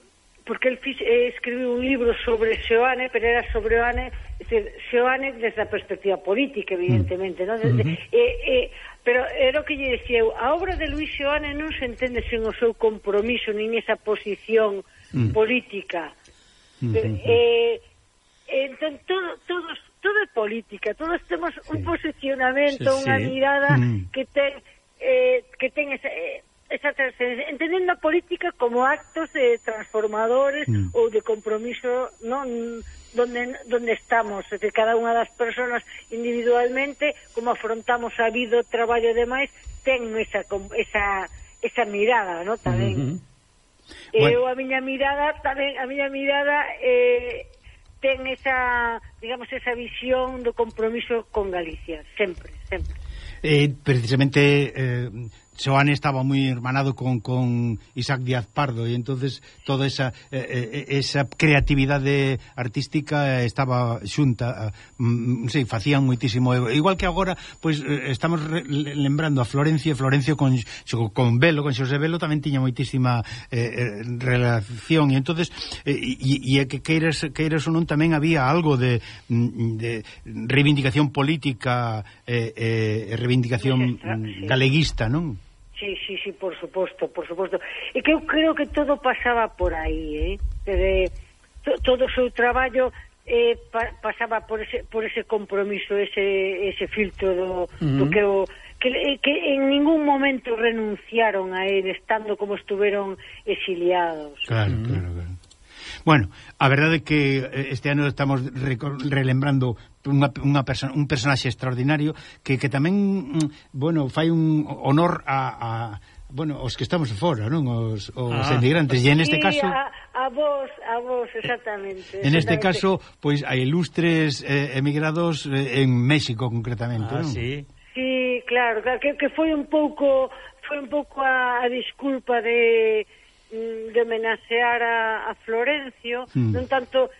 porque el fix, eh, escribiu un libro sobre Seoane, pero era sobre Seoane decir, Xoanes desde a perspectiva política, evidentemente, mm. Desde, eh, eh, pero era o que lle dixía eu, a obra de Luis Seoane non se entende sen o seu compromiso, nin esa posición mm. política. Mm -hmm. eh, entón, todo, todos, todo é política, todos temos sí. un posicionamento, sí, sí. unha mirada mm. que ten eh, que ten esa... Eh, esa entendendo a política como actos eh, transformadores mm. ou de compromiso non donde, donde estamos, de cada unha das persoas individualmente, como afrontamos a vida, o traballo e demais, ten esa, esa, esa mirada, ¿no? Tamén. Uh eh, -huh. Bueno. Eu a miña mirada, tamén, a miña mirada eh, ten esa, digamos, esa visión do compromiso con Galicia, sempre, sempre. Eh, precisamente eh, Xoane estaba moi hermanado con, con Isaac Díaz Pardo e entonces toda esa, eh, esa creatividade artística estaba xunta, mm, sei, sí, facían moitísimo. Igual que agora, pois pues, estamos re, lembrando a Florencio, Florencio con, con Velo, con Xosé Velo tamén tiña moitísima eh, eh relación e entonces eh, e, e que queiras, queiras ou non tamén había algo de, mm, de reivindicación política eh, eh, reivindicación galeguista, non? Sí, sí, sí, por suposto, por suposto. E que eu creo que todo pasaba por aí, eh? De, to, todo o seu traballo eh, pa, pasaba por ese, por ese compromiso, ese, ese filtro do, uh -huh. do que o que, eh, que en ningún momento renunciaron a él estando como estuveron exiliados. Claro, claro, claro. Bueno, a verdade é que eh, este ano estamos relembrando unha, unha perso un personaxe extraordinario que, que tamén, mm, bueno, fai un honor a... a bueno, os que estamos fora, non? Os, os ah. emigrantes. E en este sí, caso... A, a vos, a vos, exactamente. exactamente. En este caso, pois, hai a ilustres eh, emigrados eh, en México, concretamente, ah, non? sí. Sí, claro, que, que foi un pouco foi un pouco a, a disculpa de mm, de homenaxear a, a Florencio, mm. non tanto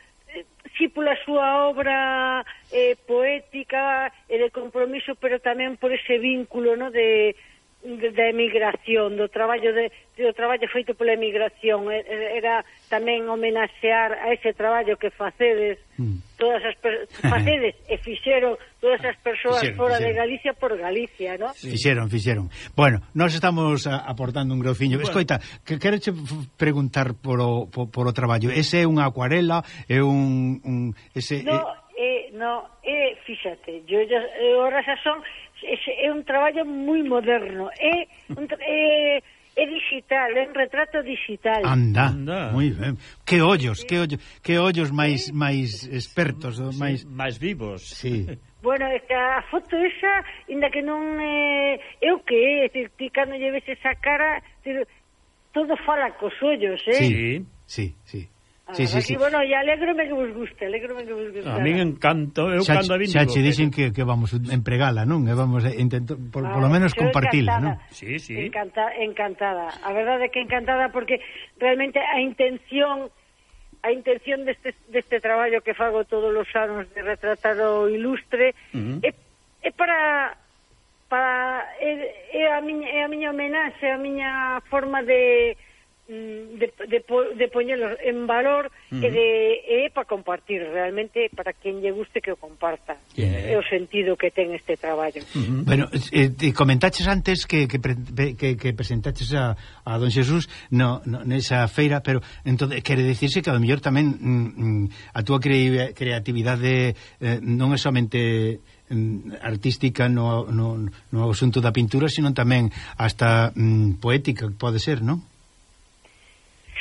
sí pola súa obra eh, poética e de compromiso, pero tamén por ese vínculo no, de, da emigración, do traballo de, do traballo feito pola emigración, eh, eh, era tamén homenaxear a ese traballo que facedes, mm. todas as facedes e fixeron todas as persoas fixeron, fora fixeron. de Galicia por Galicia, ¿no? Sí. Fixeron, fixeron. Bueno, nós estamos a, aportando un grociño. Bueno. Escoita, que quero che preguntar por o, por, por o traballo. Ese é unha acuarela, é un, un ese no, é No, e fíxate, yo, yo, ahora xa son, é, é un traballo moi moderno, é, un, é, é digital, é un retrato digital. Anda, Anda. moi ben. Que ollos, sí. que ollos, que ollos máis máis expertos, sí, máis máis vivos. Sí. Bueno, é que a foto esa, inda que non é... Eh, eu que é, decir, ti cando lleves esa cara, decir, todo fala cos ollos, eh? Sí, sí, sí. Sí, sí, sí. bueno, e alégrome que vos guste, alégrome que vos guste. A min encanto, eu xa, cando a vin... Xa che dixen eh, que, que vamos empregala, non? E vamos eh, intento, por, ah, polo menos compartila, non? Sí, sí. Encanta, encantada. A verdade é que encantada porque realmente a intención a intención deste, deste traballo que fago todos os anos de retratar o ilustre uh -huh. é, é para para é, é a miña é a miña homenaxe, a miña forma de Mm, de, de, de poñelos en valor uh -huh. e de e para compartir realmente para quen lle guste que o comparta yeah. é o sentido que ten este traballo uh -huh. Bueno, eh, te comentaches antes que, que, que, que presentaches a, a Don Jesús no, no, nesa feira pero entonces quere dicirse que a lo mellor tamén mm, mm a túa cre creatividade eh, non é somente mm, artística no, no, no asunto da pintura, sino tamén hasta mm, poética, pode ser, non?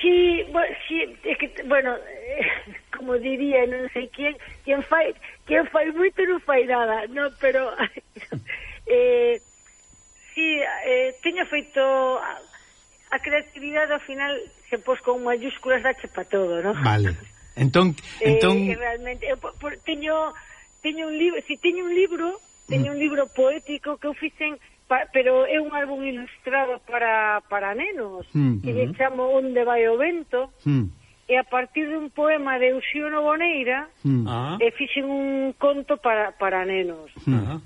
Sí, bueno, sí, é que, bueno, eh, como diría non sei quen, quen fai, quen fai moito non fai nada, no, pero eh, sí, eh, teño feito a, a creatividade ao final se pos con mayúsculas dache pa todo, ¿no? Vale. Entón, eh, entón... Eh, realmente, eu por, por, teño, teño un libro, si teño un libro, teño mm. un libro poético que eu fixen pa, pero é un álbum ilustrado para, para nenos, mm, que uh -huh. lle chamo Onde vai o vento, mm. e a partir de un poema de Uxiono Boneira, mm. ah. e fixen un conto para, para nenos. Hmm. Uh -huh.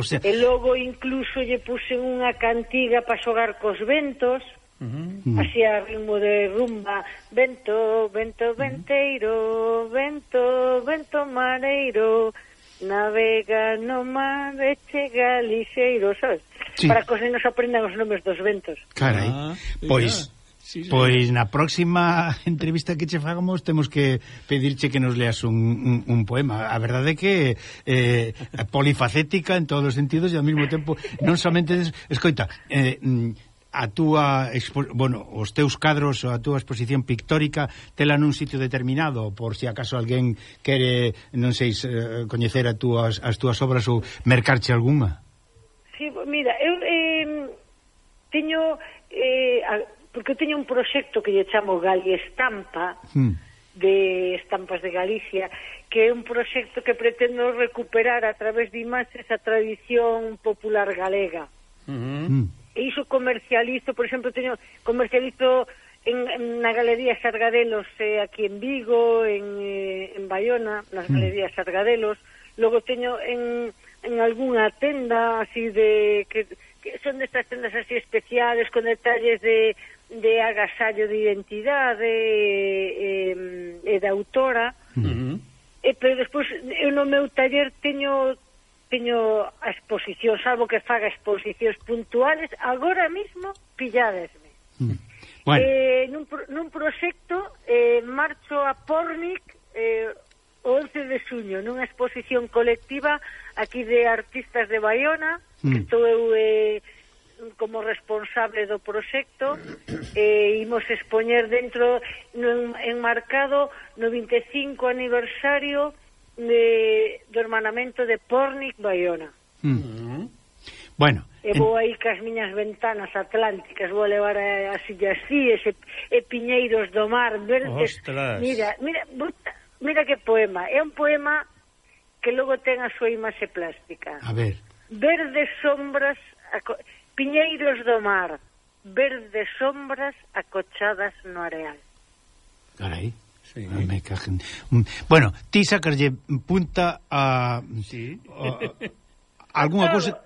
o sea... E logo incluso lle puxen unha cantiga para xogar cos ventos, Uh -huh. Así a ritmo de rumba Vento, vento venteiro Vento, vento mareiro Navega no mar e chega lixeiro sol sí. Para que os nenos aprendan os nomes dos ventos Carai, ah, pois Sí, sí. Pois na próxima entrevista que che fagamos temos que pedirche que nos leas un, un, un poema. A verdade é que eh, polifacética en todos os sentidos e ao mesmo tempo non somente... Escoita, eh, mm, a túa expo bueno, os teus cadros ou a túa exposición pictórica tela nun sitio determinado por si acaso alguén quere non sei eh, coñecer a túas, as túas obras ou mercarche algunha Sí, mira, eu eh, teño eh, a, porque eu teño un proxecto que lle chamo Gali Estampa hmm. de Estampas de Galicia que é un proxecto que pretendo recuperar a través de imaxes a tradición popular galega. Uh -huh. Hmm e iso comercializo, por exemplo, teño comercializo en, en na Galería Sargadelos eh, aquí en Vigo, en, eh, en Bayona, nas. Mm. Galerías Sargadelos, logo teño en, en algunha tenda así de que, que son destas tendas así especiales con detalles de de agasallo de identidade e, e, eh, e de autora. Uh eh, -huh. E, pero despois eu no meu taller teño teño a exposición, salvo que faga exposicións puntuales, agora mesmo pilladesme. Mm. Bueno. Eh, nun, pro, nun proxecto eh, marcho a Pornic eh, o 11 de suño nunha exposición colectiva aquí de artistas de Baiona mm. que estou eu eh, como responsable do proxecto eh, imos expoñer dentro no enmarcado no 25 aniversario de, do hermanamento de Pornic Bayona. Mm -hmm. Bueno, e vou aí cas miñas ventanas atlánticas, vou levar a, as illas Cíes e, e piñeiros do mar verdes. Ostras. Mira, mira, buta, mira que poema, é un poema que logo ten a súa imaxe plástica. A ver. Verdes sombras, aco... piñeiros do mar, verdes sombras acochadas no areal. Carai. Sí. Me cajen. Mm, bueno, ti sacarlle punta a... Sí. A, a alguna cousa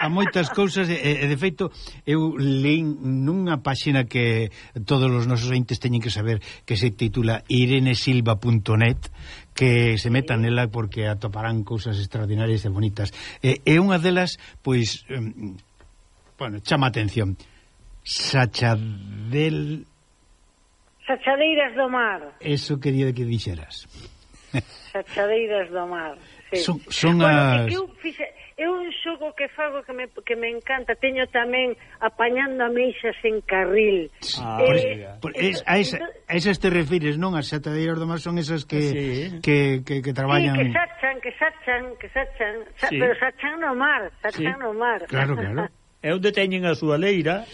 a moitas cousas e, e de feito eu leín nunha páxina que todos os nosos entes teñen que saber que se titula irenesilva.net que se metan nela porque atoparán cousas extraordinarias e bonitas e, e unha delas pois bueno, chama atención Sachadel Sachadeiras do mar. Eso quería que dixeras. Sachadeiras do mar. Sí. Son, son bueno, as... Eu, fixe, eu un xogo que fago que me, que me encanta, teño tamén apañando ameixas en carril. Ah, eh, por, es, a, esa, a esas te refires, non? As xatadeiras do mar son esas que, sí. que, que, que traballan... Sí, que sachan, que sachan, que sachan, sa, sí. pero sachan no mar, sachan sí. no mar. Claro, claro. É onde teñen a súa leira.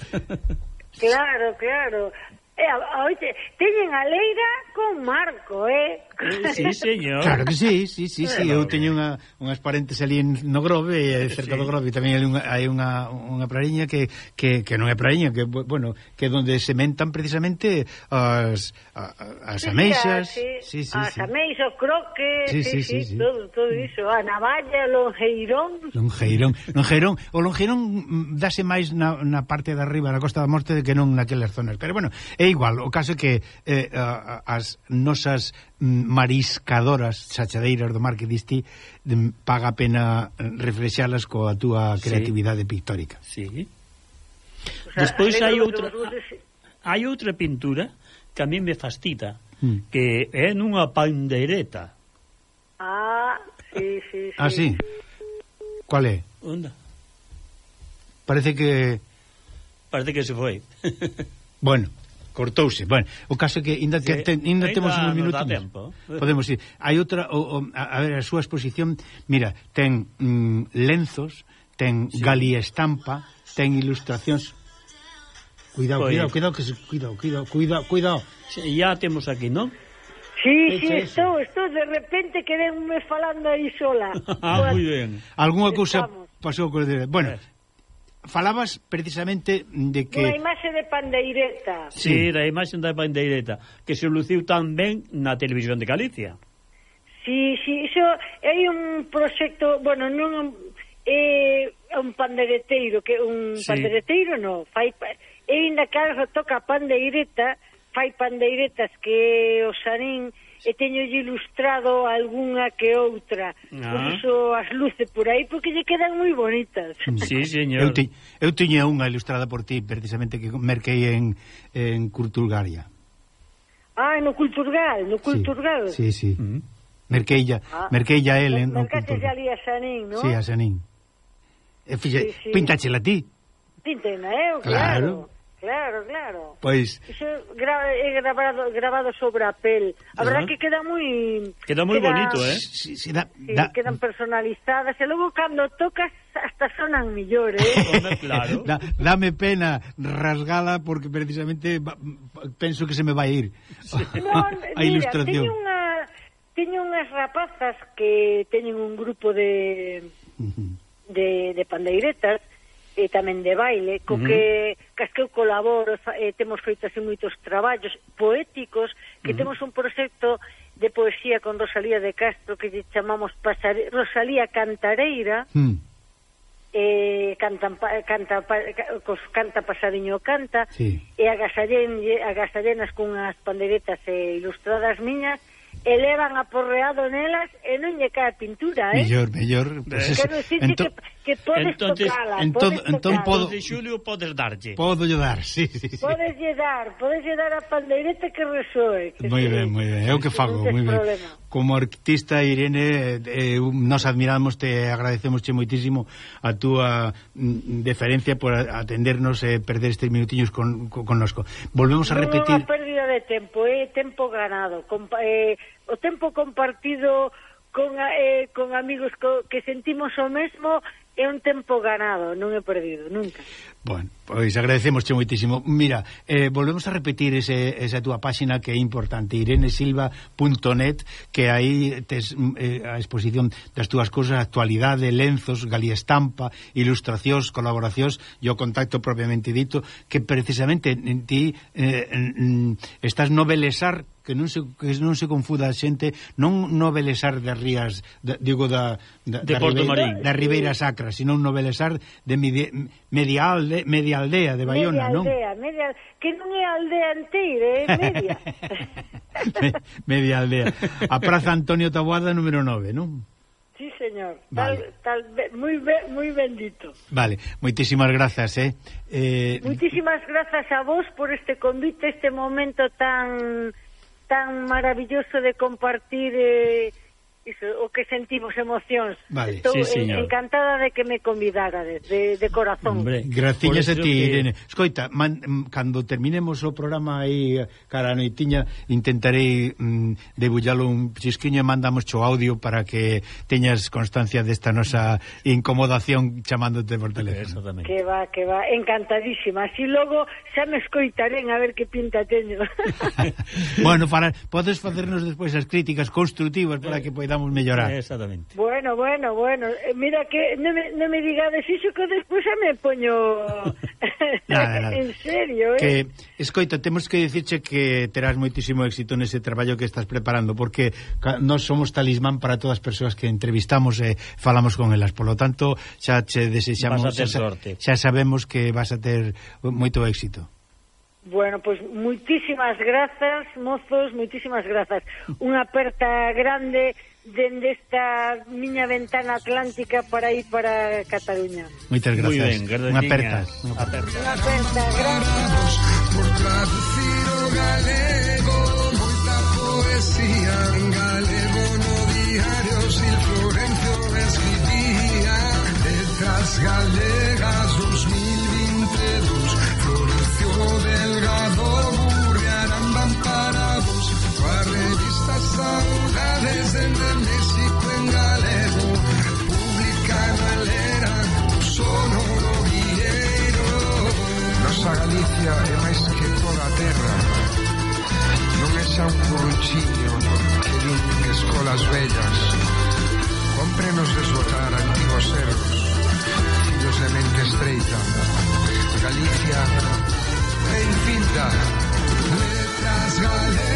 claro, claro. E, a, oite, teñen a leira con marco, eh? Eh, sí, señor. Claro que sí, sí, sí, sí. Eu teño unha, unhas parentes ali no Grove, cerca sí. do Grove, tamén hai unha, hai unha, unha praiña que, que, que non é praiña, que, bueno, que donde sementan precisamente as, as ameixas. Sí, sí, sí, as sí. ameixas, croque, sí, sí, sí, sí, sí. Todo, todo iso. A navalla, longeirón. Longeirón. longeirón. O longeirón dase máis na, na parte de arriba da Costa da Morte que non naquelas zonas. Pero, bueno, é igual. O caso é que eh, as nosas Mm, mariscadoras xachadeiras do mar que diste mm, paga pena eh, reflexalas coa túa creatividade sí. pictórica. Sí. O sea, Despois hai outra hai outra pintura que a mí me fastita mm. que é nunha pandeireta. Ah, sí, sí, sí. Ah, sí. Qual é? Onda? Parece que parece que se foi. bueno, cortouse. Bueno, o caso é que ainda, que, ten, ainda, ainda temos uns minutos. tempo. Podemos ir. Hai outra, o, o, a, a ver, a súa exposición, mira, ten mm, lenzos, ten sí. galiestampa, ten ilustracións Cuidado, pois. cuidado, cuidado, que se, cuidado, cuidado, cuidado, cuidado. Ya temos aquí, non? Sí, sí, estou, estou de repente quedéme falando aí sola. ah, moi ben. Alguna cousa pasou co Bueno, eh falabas precisamente de que... Unha imaxe de pandeireta. Sí, sí, da imaxe da pandeireta, que se luciu tan ben na televisión de Galicia. Sí, sí, iso Hai un proxecto, bueno, non é un pandereteiro, que un sí. pandereteiro non, fai, e inda que algo toca pandeireta, fai pandeiretas que o sanín e teño ilustrado algunha que outra. Ah. Por iso as luces por aí, porque lle quedan moi bonitas. Sí, señor. Eu, te, eu tiña unha ilustrada por ti, precisamente, que merquei en, en Culturgaria. Ah, no Culturgal, no Culturgal. Sí, sí. sí. Mm. Merqueilla, ah. merqueilla el en Mercaste ali a Sanín, non? Sí, a Sanín. E fixe, sí, sí. pintachela ti. Pintena eu, claro. claro. Claro, claro. Pois Iso gra é grabado grabado sobre a pel. A verdad uh -huh. que queda moi queda moi bonito, eh? Si, si, da, sí, da, quedan personalizadas e logo cando tocas hasta sonan millor, eh? claro. da, dame pena rasgala porque precisamente penso que se me vai ir. Non, a a ilustración. Teño unha teño unhas rapazas que teñen un grupo de de, de pandeiretas e tamén de baile, co uh -huh. que cas que eu colaboro, eh, temos feito así moitos traballos poéticos, que uh -huh. temos un proxecto de poesía con Rosalía de Castro que lle chamamos Pasare... Rosalía Cantareira, uh -huh. eh, cantan, canta, cos, canta pasadiño canta, sí. e agasallen, agasallenas cunhas panderetas eh, ilustradas miñas, e levan aporreado nelas e non lle cae pintura, eh? Mellor, mellor. Eh. Pues eh, Quero dicirte ento, que, que podes entonces, tocala, entón, podes entón tocala. Podo, de Xulio podes darlle. Podo lle dar, sí, sí, sí. Podes lle dar, podes lle dar a pandeireta que resoe. Que moi ben, moi ben, é o que fago, moi ben. Problema como artista Irene eh, eh nos admiramos te agradecemos moitísimo a túa mm, deferencia por atendernos e eh, perder estes minutiños con, con, connosco. Volvemos a repetir non é pérdida de tempo é eh, tempo ganado. Compa eh, o tempo compartido con, eh, con amigos co, que sentimos o mesmo é un tempo ganado, non é perdido, nunca. Bueno, pois agradecemosche moitísimo. Mira, eh, volvemos a repetir ese, esa túa páxina que é importante, irenesilva.net, que aí tes mm, eh, a exposición das túas cousas, actualidade, lenzos, galiestampa, ilustracións, colaboracións e o contacto propiamente dito, que precisamente ti eh, estás novelesar que non se que non se confunda a xente, non novelesar de rías, de, digo da da, de da, Porto Ribeira, Marín. da Ribeira Sacra, sino un novelesar de media, media, alde, media aldea de Baiona, media non? Aldea, media, que non é aldea inteira, é media. Me, media aldea. A Praza Antonio Taboada número 9, non? Sí, señor. Vale. Tal, tal, moi be, bendito. Vale, moitísimas grazas, eh? eh... Moitísimas grazas a vos por este convite, este momento tan tan maravilloso de compartir eh, iso, o que sentimos emocións. Vale, Estou sí, señor. encantada de que me convidades de, de corazón. Hombre, graciñas a ti, que... Irene. Escoita, man, cando terminemos o programa aí cara a noitiña, intentarei mm, debullalo un chisquiño e mandamos o audio para que teñas constancia desta nosa incomodación chamándote por teléfono. Que va, que va, encantadísima. Así logo xa me escoitarén a ver que pinta teño. bueno, para, podes facernos despois as críticas construtivas para que necesitamos mellorar. Exactamente. Bueno, bueno, bueno. Eh, mira que non me, non me digades iso que despois xa me poño nada, nada. en serio, eh? Que, escoita, temos que dicirche que terás moitísimo éxito nese traballo que estás preparando porque nós somos talismán para todas as persoas que entrevistamos e eh, falamos con elas. Por lo tanto, xa che desexamos xa, sorte. xa sabemos que vas a ter moito éxito. Bueno, pois pues, moitísimas grazas, mozos, moitísimas grazas. Unha aperta grande dende esta miña ventana atlántica para ir para Cataluña. Moitas grazas. Muy ben, Unha aperta. Aperta. Unha aperta grande. por traducir o galego moita poesía en galego no diario Sil Florencio escribía letras galegas 2022 Florencio Delgado Burriarán van parados coa dende México en galego publica na lera sonoro vieiro Nosa Galicia é máis que toda a terra Non é xa un corruchiño que din escolas vellas Cómprenos desbotar antigos erros Fillos de mente estreita. Galicia é infinita Letras galegas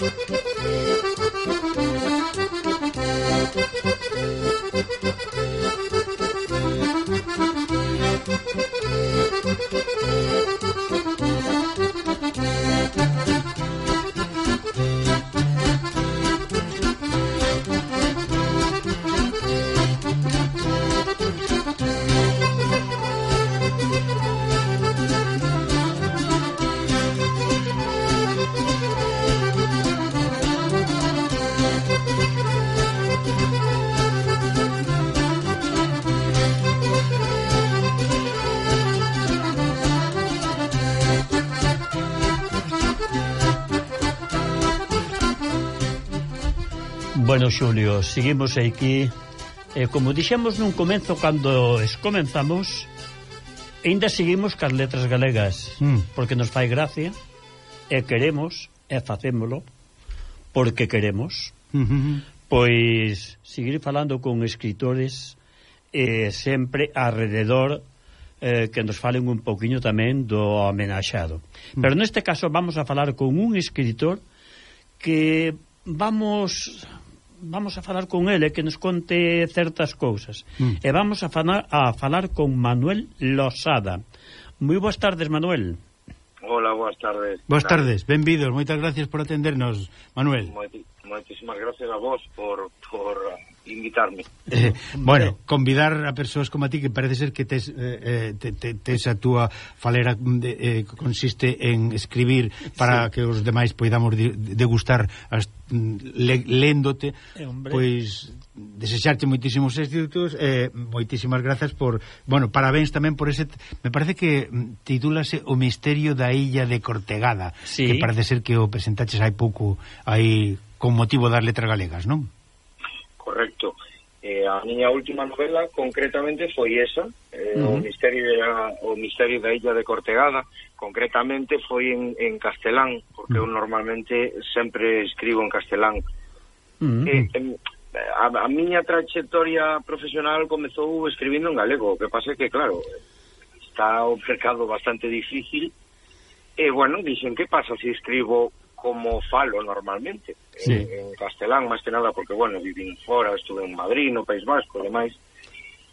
Thank you. Bueno, Xulio, seguimos aquí Eh, como dixemos nun comenzo cando es comenzamos ainda seguimos cas letras galegas mm. porque nos fai gracia e queremos e facémolo porque queremos mm -hmm. pois seguir falando con escritores eh, sempre alrededor eh, que nos falen un poquinho tamén do amenaxado. Hmm. pero neste caso vamos a falar con un escritor que vamos vamos a falar con ele que nos conte certas cousas. Mm. E vamos a falar, a falar con Manuel Losada. Moi boas tardes, Manuel. Hola, boas tardes. Boas tardes, benvidos. Moitas gracias por atendernos, Manuel. Moitísimas gracias a vos por, por invitarme. Eh, bueno, convidar a persoas como a ti que parece ser que tes, eh, eh, te, te, tes a túa falera de, eh, consiste en escribir para sí. que os demais poidamos degustar as, mm, le, léndote, eh, hombre. pois desexarte moitísimos éxitos e eh, moitísimas grazas por, bueno, parabéns tamén por ese me parece que titúlase O misterio da illa de Cortegada, sí. que parece ser que o presentaches hai pouco aí con motivo das letras galegas, non? correcto. Eh, a miña última novela concretamente foi esa, eh, uh -huh. o misterio da o misterio da illa de Cortegada, concretamente foi en, en castelán, porque uh -huh. eu normalmente sempre escribo en castelán. Uh -huh. eh, eh, a, a miña trayectoria profesional comezou escribindo en galego, o que pasa é que claro, está o mercado bastante difícil. E bueno, dixen, que pasa se si escribo como falo normalmente sí. en, en castelán, máis que nada porque, bueno, vivín fora, estuve en Madrid, no País Vasco e demais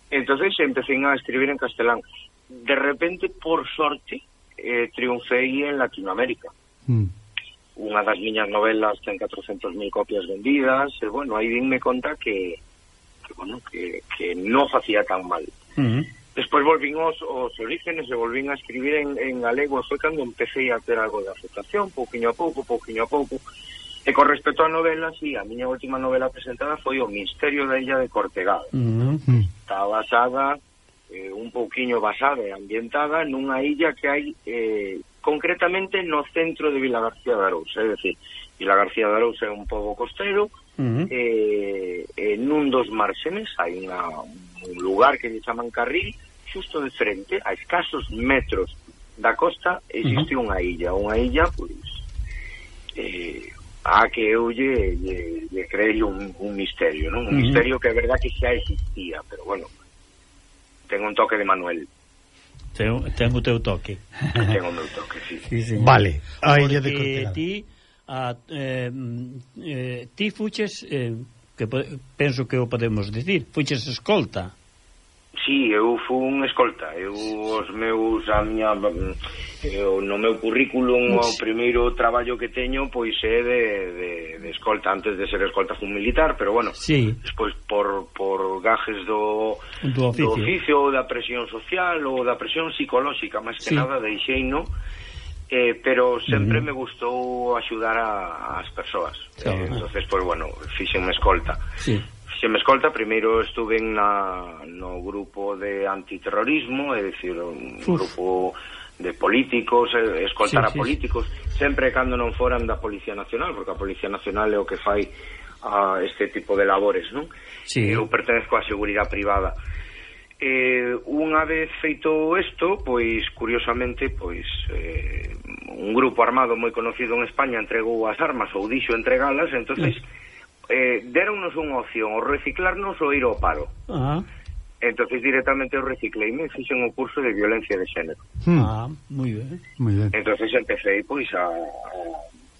entonces empecé a escribir en castelán de repente, por sorte eh, triunfei en Latinoamérica mm unha das miñas novelas ten 400.000 copias vendidas, e bueno, aí dinme conta que, que bueno, que, que non facía tan mal. mm. Despois volvín os, os orígenes e volvín a escribir en, en galego foi cando empecé a ter algo de aceptación, pouquiño a pouco, pouquiño a pouco. E con respecto a novelas, sí, a miña última novela presentada foi O Misterio da Illa de Cortegada. Uh mm-hmm. -huh. Está basada, eh, un pouquiño basada e ambientada nunha illa que hai eh, concretamente no centro de Vila García de Arousa. É dicir, Vila García de Arousa é un pobo costero, uh -huh. eh, eh, nun dos márxenes hai unha, un lugar que lle chaman Carril, xusto de frente, a escasos metros da costa, existe uh -huh. unha illa. Unha illa, pois, eh, a que eu lle, lle, lle creí un, un misterio, non? Un uh -huh. misterio que é verdad que xa existía, pero bueno, ten un toque de Manuel. Ten, ten o teu toque. ten o meu toque, sí. sí, sí. Vale, a illa de Cortelada. ti, a, eh, eh, ti fuches, eh, que penso que o podemos dicir, fuches escolta. Sí, eu fun escolta, eu os meus a miña eu, no meu currículum o primeiro traballo que teño pois é de, de, de escolta, antes de ser escolta fun militar, pero bueno, sí. despois por, por gajes do, do, oficio. do oficio ou da presión social ou da presión psicolóxica, máis que sí. nada deixei, no? eh, pero sempre uh -huh. me gustou axudar a, as persoas. Sí, eh, entonces pois pues, bueno, fixen unha escolta. Sí. Se me escolta, primeiro estuve na, no grupo de antiterrorismo, é dicir, un Uf. grupo de políticos, eh, escoltar sí, a políticos, sí. sempre cando non foran da Policía Nacional, porque a Policía Nacional é o que fai a este tipo de labores, non? Sí. Eu pertenezco á Seguridade Privada. Eh, unha vez feito isto, pois curiosamente, pois eh, un grupo armado moi conocido en España entregou as armas ou dixo entregalas, entonces sí eh, deronnos unha opción, o reciclarnos ou ir ao paro. Ah. Entonces directamente eu reciclei e fixen o curso de violencia de xénero. Hmm. Ah, moi ben, moi ben. Entonces empecé pois a,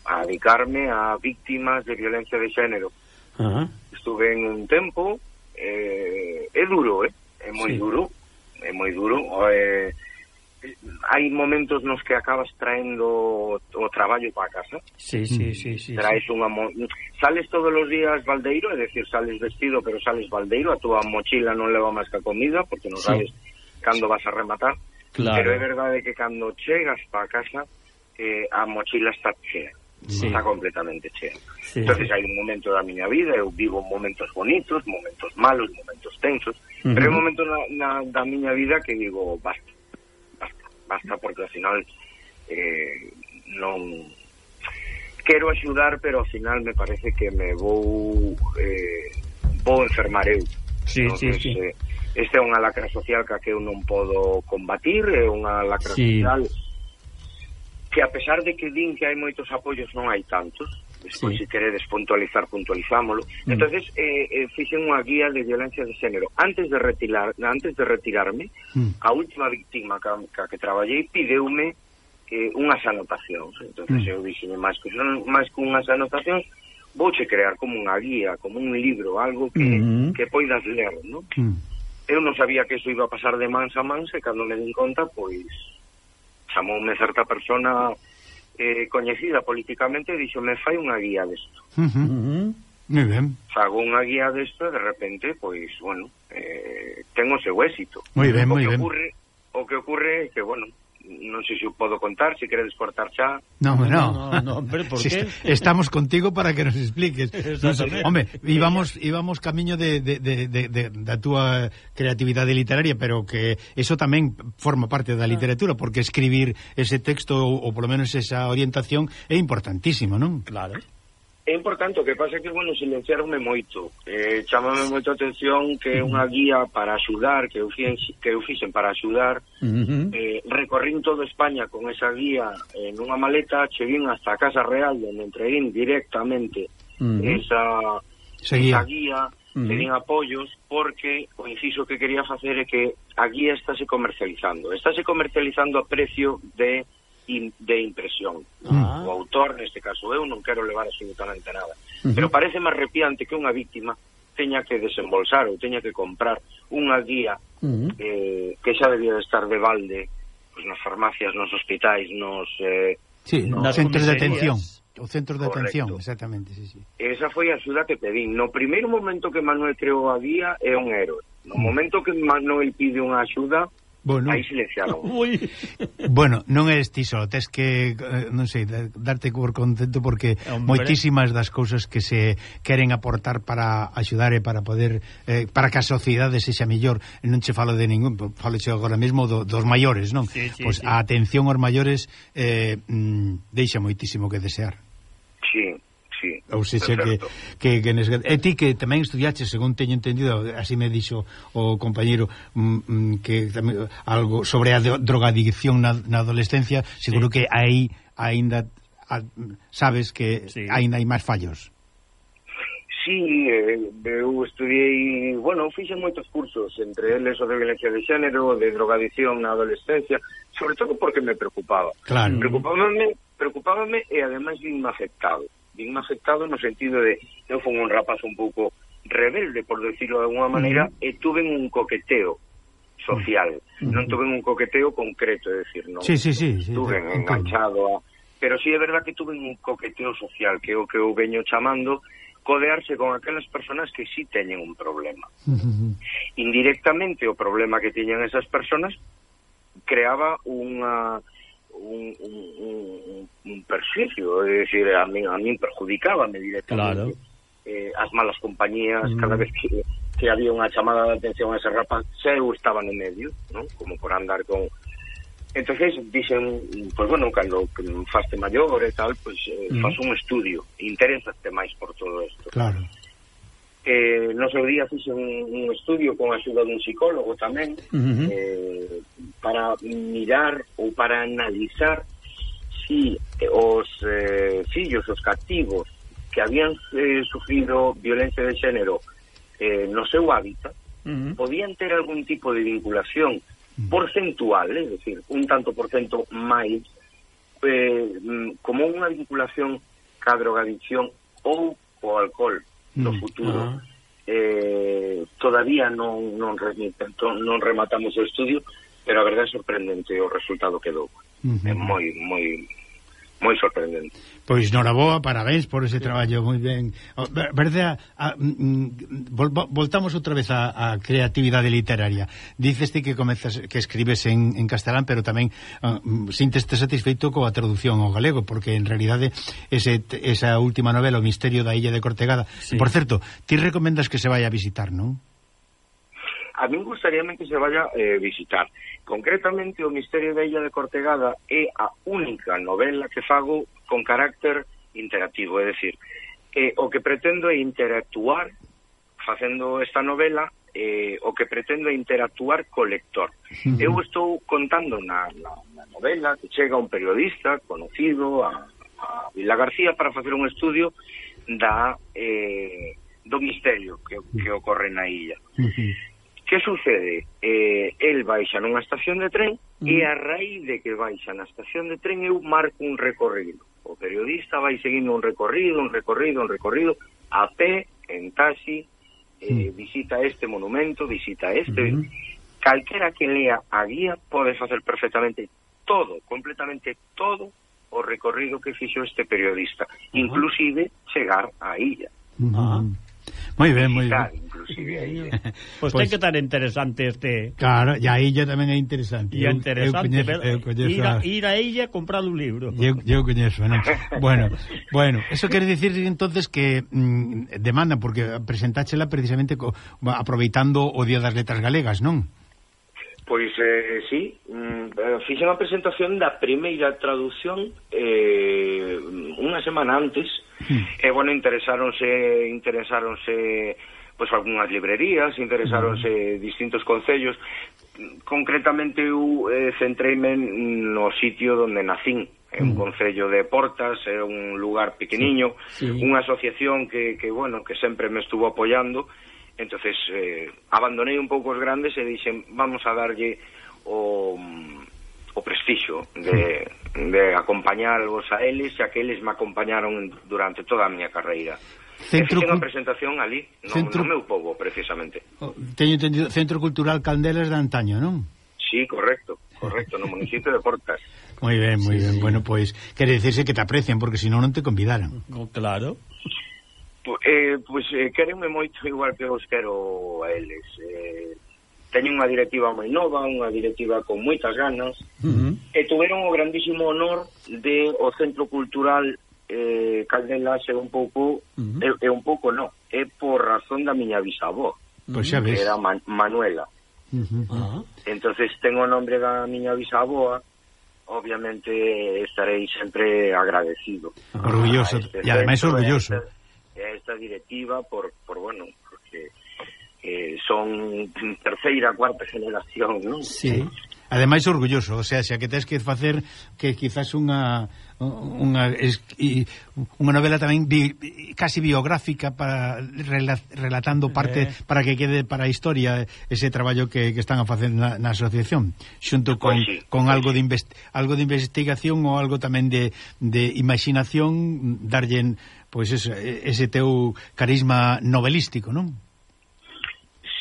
a dedicarme a víctimas de violencia de xénero. Ah. Estuve en un tempo eh, é duro, eh? é moi sí. duro, é moi duro, eh, Eh, hai momentos nos que acabas traendo o traballo para casa. Sí, sí, mm. sí, sí. Traes sí. unha mo... sales todos os días valdeiro, é decir, sales vestido, pero sales valdeiro, a túa mochila non leva máis que a comida porque non sabes sí. cando vas a rematar. Claro. Pero é verdade que cando chegas para casa eh, a mochila está chea. Sí. está completamente chea. Sí. Entonces hai un momento da miña vida, eu vivo momentos bonitos, momentos malos, momentos tensos, uh -huh. pero hai un momento na, na, da miña vida que digo, basta, basta porque ao final eh, non quero axudar, pero ao final me parece que me vou eh, vou enfermar eu. Sí, non? sí, sí. Eh, esta é unha lacra social que a que eu non podo combatir, é unha lacra sí. social que a pesar de que din que hai moitos apoios non hai tantos despois sí. se queredes puntualizar, puntualizámolo. Mm. Entonces, eh, eh, fixen unha guía de violencia de género. Antes de retirar, antes de retirarme, mm. a última víctima ca, ca que traballei pideume eh, unhas anotacións. Entonces, mm. eu dixen, máis que son máis que unhas anotacións, vouche crear como unha guía, como un libro, algo que, mm -hmm. que poidas ler, ¿no? Mm. Eu non sabía que iso iba a pasar de mans a mans e cando me din conta, pois chamoume certa persona eh, coñecida políticamente e dixo, me fai unha guía desto. Uh -huh, ben. Fago unha guía desto e de repente, pois, bueno, eh, ten o seu éxito. Moi ben, moi ben. Ocurre, o que ocurre é que, bueno, non sei se o podo contar, se queredes cortar xa. No, hombre, no. no, hombre, por si qué? Estamos contigo para que nos expliques. Nos, hombre, íbamos íbamos camiño de, de, de, de, de da túa creatividade literaria, pero que eso tamén forma parte da literatura, porque escribir ese texto ou, ou polo menos esa orientación é importantísimo, non? Claro. É importante, o que pasa é que, bueno, silenciaronme moito. Eh, chamame moito a atención que é unha guía para axudar, que eu, fixen, que eu fixen para axudar. Uh -huh. eh, recorrín todo España con esa guía en unha maleta, cheguín hasta a Casa Real, onde entreguín directamente uh -huh. esa, esa guía, uh -huh. apoios, porque o inciso que quería facer é que a guía estáse comercializando. Estáse comercializando a precio de de impresión. Mm. Ah. O autor, neste caso eu, non quero levar absolutamente nada. Uh -huh. Pero parece máis arrepiante que unha víctima teña que desembolsar ou teña que comprar unha guía uh -huh. eh, que xa debía de estar de balde pues, nas farmacias, nos hospitais, nos... Eh, sí, nos, nos centros de atención. O centro de Correcto. atención, exactamente, sí, sí. Esa foi a axuda que pedín. No primeiro momento que Manuel creou a guía é un héroe. No momento que Manuel pide unha axuda, Bueno. Aí silenciaron. Ui. bueno, non é ti só, tes que eh, non sei, darte por contento porque Hombre. moitísimas das cousas que se queren aportar para axudar e para poder eh, para que a sociedade sexa mellor, non che falo de ningún, falo che agora mesmo do, dos maiores, non? Sí, sí, pois sí. a atención aos maiores eh, mm, deixa moitísimo que desear. Ou seja, que, que, que nes... E ti que tamén estudiaste, según teño entendido, así me dixo o compañero, mm, mm, que tamén, algo sobre a drogadicción na, na adolescencia, seguro sí. que aí aínda sabes que sí. aínda hai máis fallos. Sí, eh, eu estudiei, bueno, fixen moitos cursos, entre eles o de violencia de xénero, de drogadicción na adolescencia, sobre todo porque me preocupaba. Claro. Preocupábame, preocupábame e ademais me afectado din afectado no sentido de eu fui un rapaz un pouco rebelde, por decirlo de alguna maneira, uh -huh. e tuve un coqueteo social. Uh -huh. Non tuve un coqueteo concreto, é decir, non. Sí, sí, sí, sí, tuve sí, enganchado a... Pero sí é verdad que tuve un coqueteo social, que é o que eu veño chamando codearse con aquelas personas que sí teñen un problema. Uh -huh. Indirectamente, o problema que tiñan esas personas creaba unha un, un, un, un perxicio, é dicir, a min, a min perjudicábame directamente. Claro. Eh, as malas compañías, mm. cada vez que, que había unha chamada de atención a ese rapaz, se eu estaba no medio, ¿no? como por andar con... entonces dixen, pues bueno, cando faste maior e tal, pues eh, mm. faz un estudio, interésate máis por todo isto. Claro. Eh, no seu día fixe un, un estudio con a axuda dun psicólogo tamén uh -huh. eh, para mirar ou para analizar si eh, os eh, fillos, os cativos que habían eh, sufrido violencia de xénero eh, no seu hábitat uh -huh. podían ter algún tipo de vinculación porcentual, es decir, un tanto por cento máis eh, mm, como unha vinculación ca drogadicción ou co alcohol no mm, futuro ah. eh, todavía non, non, remita, non rematamos o estudio pero a verdade é sorprendente o resultado que dou uh -huh. é moi, moi moi sorprendente. Pois noraboa, parabéns por ese sí. traballo, moi ben. Verde, a, a, vol, voltamos outra vez á a, a creatividade literaria. Diceste que comezas que escribes en, en castelán, pero tamén ah, mm, uh, sinteste satisfeito coa traducción ao galego, porque en realidade ese, esa última novela, O misterio da illa de Cortegada, sí. por certo, ti recomendas que se vaya a visitar, non? A mí gustaríame que se vaya a eh, visitar. Concretamente, o Misterio da Illa de Cortegada é a única novela que fago con carácter interactivo, é dicir, eh, o que pretendo é interactuar facendo esta novela eh, o que pretendo é interactuar co lector. Uh. Eu estou contando na, na, na novela que chega un periodista conocido a, a Vila García para facer un estudio da eh, do misterio que, que ocorre na illa. Que sucede? Eh, el baixa nunha estación de tren mm. e a raíz de que baixa na estación de tren eu marco un recorrido. O periodista vai seguindo un recorrido, un recorrido, un recorrido, a pé, en taxi, eh, mm. visita este monumento, visita este... Mm -hmm. Calquera que lea a guía pode facer perfectamente todo, completamente todo o recorrido que fixo este periodista, uh -huh. inclusive chegar á illa. Uh ah. -huh. Moi ben, moi ben. Inclusive aí. Pois pues, ten que estar interesante este. Claro, e a illa tamén é interesante. E interesante eu, eu coñezo, ir, a, ir a illa comprar un libro. Eu, eu coñezo, non? bueno, bueno, eso quere dicir entonces que mm, demanda porque presentáchela precisamente co, aproveitando o Día das Letras Galegas, non? Pois eh, sí, mm, fixen a presentación da primeira traducción eh, unha semana antes mm. e bueno, interesáronse interesáronse pois algunhas librerías, interesáronse mm. distintos concellos concretamente eu eh, centreime no sitio donde nacín é un hmm. concello de Portas, é un lugar pequeniño, sí, sí. unha asociación que, que, bueno, que sempre me estuvo apoiando, entonces eh, abandonei un pouco os grandes e dixen vamos a darlle o, o prestixo de, de acompañarvos a eles xa que eles me acompañaron durante toda a miña carreira. Centro Existe unha presentación ali no, Centro... no meu povo precisamente. Oh, teño entendido, Centro Cultural Candelas de antaño, non? Sí, correcto, correcto, no municipio de Portas. Moi ben, moi sí, ben, sí. bueno, pois pues, quere dicirse que te aprecien porque senón non te convidaran. Oh, claro. Eh, pois eh, querenme moito igual que os quero a eles. Eh, teñen unha directiva moi nova, unha directiva con moitas ganas, uh -huh. e tuveron o grandísimo honor de o Centro Cultural eh, Caldelas é un pouco, uh -huh. é, é un pouco non, é por razón da miña bisavó, pois uh -huh. que era Man Manuela. Uh -huh. entonces tengo o nombre da miña bisaboa, obviamente estarei sempre agradecido. Orgulloso, ah, e ademais orgulloso. Este, e a esta directiva por, por bueno, porque eh, son terceira, cuarta generación, non? Sí. Ademais orgulloso, o sea, xa que tens que facer que quizás unha unha unha novela tamén bi, casi biográfica para relatando parte eh. para que quede para a historia ese traballo que, que están a facer na, na asociación, xunto pois con, sí, con pues algo de algo de investigación ou algo tamén de, de imaginación darlle pois ese, ese teu carisma novelístico, non?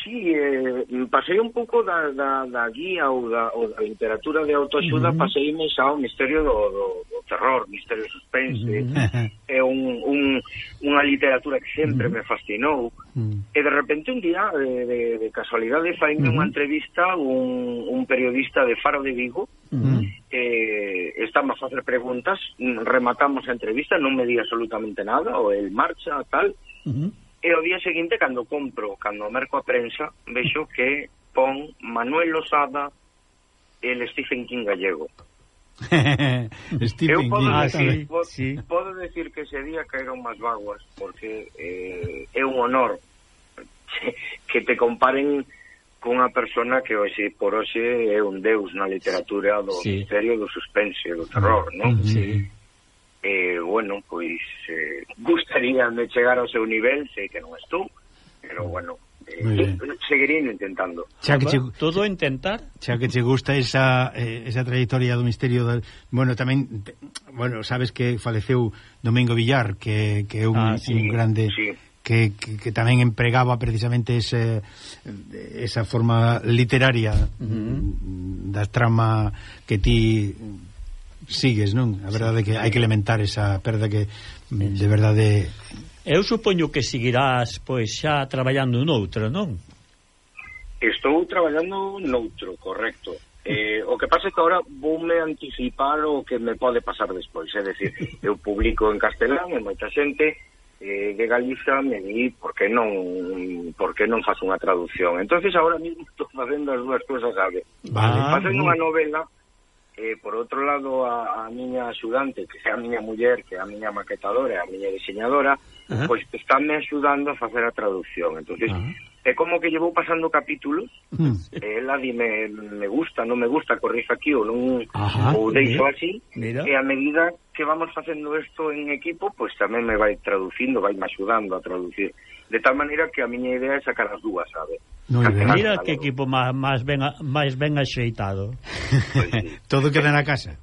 sí, eh, pasei un pouco da, da, da guía ou da, ou da literatura de autoaxuda, uh -huh. paseime xa ao misterio do, do, do terror, misterio suspense, uh -huh. é un, un, unha literatura que sempre uh -huh. me fascinou, uh -huh. e de repente un día, de, de, de casualidade, faime uh -huh. unha entrevista un, un periodista de Faro de Vigo, uh -huh. eh, estamos a facer preguntas, rematamos a entrevista, non me di absolutamente nada, o el marcha, tal, uh -huh E o día seguinte, cando compro, cando merco a prensa, vexo que pon Manuel Losada el Stephen King gallego. Stephen Eu podo, King. Decir, ah, po sí. podo decir que ese día caeron máis vaguas, porque eh, é un honor que te comparen cunha persona que hoxe por hoxe é un deus na literatura do sí. misterio, do suspense, do terror, non? Sí eh, bueno, pois eh, gustaríame chegar ao seu nivel, sei que non estou, pero bueno, eh, seguiré intentando. Xa que che, todo intentar. Xa que che gusta esa, eh, esa trayectoria do misterio del, bueno, tamén te, bueno, sabes que faleceu Domingo Villar, que que é un, ah, sí, un grande sí. Que, que, que tamén empregaba precisamente ese, esa forma literaria uh -huh. da trama que ti sigues, non? A verdade é que hai que lamentar esa perda que de verdade Eu supoño que seguirás pois xa traballando noutro, non? Estou traballando noutro, correcto. Eh, o que pasa é que agora voume anticipar o que me pode pasar despois, é dicir, eu publico en castelán e moita xente eh, de Galiza me di por que non por que non faço unha traducción. Entonces agora mesmo estou facendo as dúas cousas a vez. Vale. Facendo ah, unha novela eh, por outro lado a, a miña axudante, que é a miña muller, que é a miña maquetadora, a miña diseñadora, uh -huh. pois pues, estáme axudando a facer a traducción. Entonces, uh -huh. é como que llevou pasando capítulos, uh -huh. ela dime, me gusta, non me gusta, corrixo aquí ou non Ajá, ou deixo mira, así, mira. e a medida que vamos facendo isto en equipo, pois pues, tamén me vai traducindo, vai me axudando a traducir. De tal maneira que a miña idea é sacar as dúas, sabe? Moi ben. Mira que equipo máis máis ben máis ben axeitado. Pois sí. Todo queda na casa.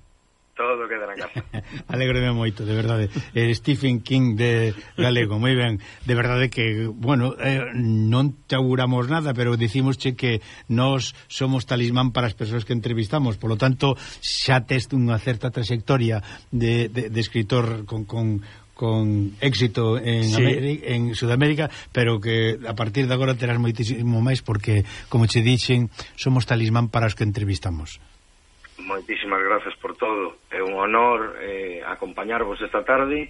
Todo queda na casa. Alégrome moito, de verdade. Eh, Stephen King de galego, moi ben. De verdade que, bueno, eh, non te auguramos nada, pero dicimosche que nós somos talismán para as persoas que entrevistamos, polo tanto, xa tes unha certa trayectoria de, de, de escritor con, con con éxito en, sí. América, en Sudamérica, pero que a partir de agora terás moitísimo máis porque, como che dixen, somos talismán para os que entrevistamos. Moitísimas grazas por todo. É un honor eh, acompañarvos esta tarde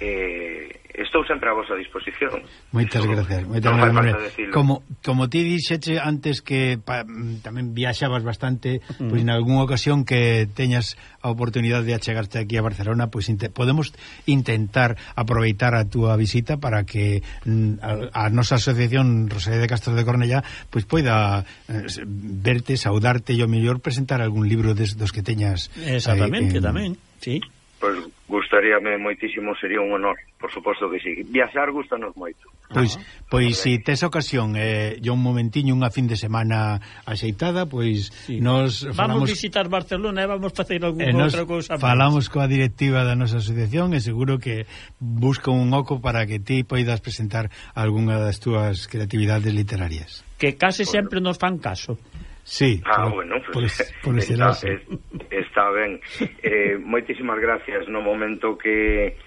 eh, estou sempre a vosa disposición. Moitas Eso, gracias. Moitas no gracias. Como como ti dixeche antes que pa, mm, tamén viaxabas bastante, mm. pois pues, en algunha ocasión que teñas a oportunidade de achegarte aquí a Barcelona, pois pues, inte, podemos intentar aproveitar a túa visita para que mm, a, a nosa asociación Rosalía de Castro de Cornellá pois pues, poida eh, verte, saudarte e o mellor presentar algún libro des, dos que teñas. Eh, Exactamente, aí, en... tamén. Sí. Pois Gustaríame moitísimo, sería un honor, por suposto que sí. Viaxar gustanos moito. Pois, pois se si tes ocasión, eh, yo un momentiño, unha fin de semana axeitada, pois sí. nos falamos... Vamos visitar Barcelona e eh, vamos facer algún eh, outra cousa. Falamos coa directiva da nosa asociación e seguro que busca un oco para que ti poidas presentar algunha das túas creatividades literarias. Que case sempre nos fan caso. Sí. Ah, por, bueno, pues, por está, está ben. Eh, moitísimas gracias no momento que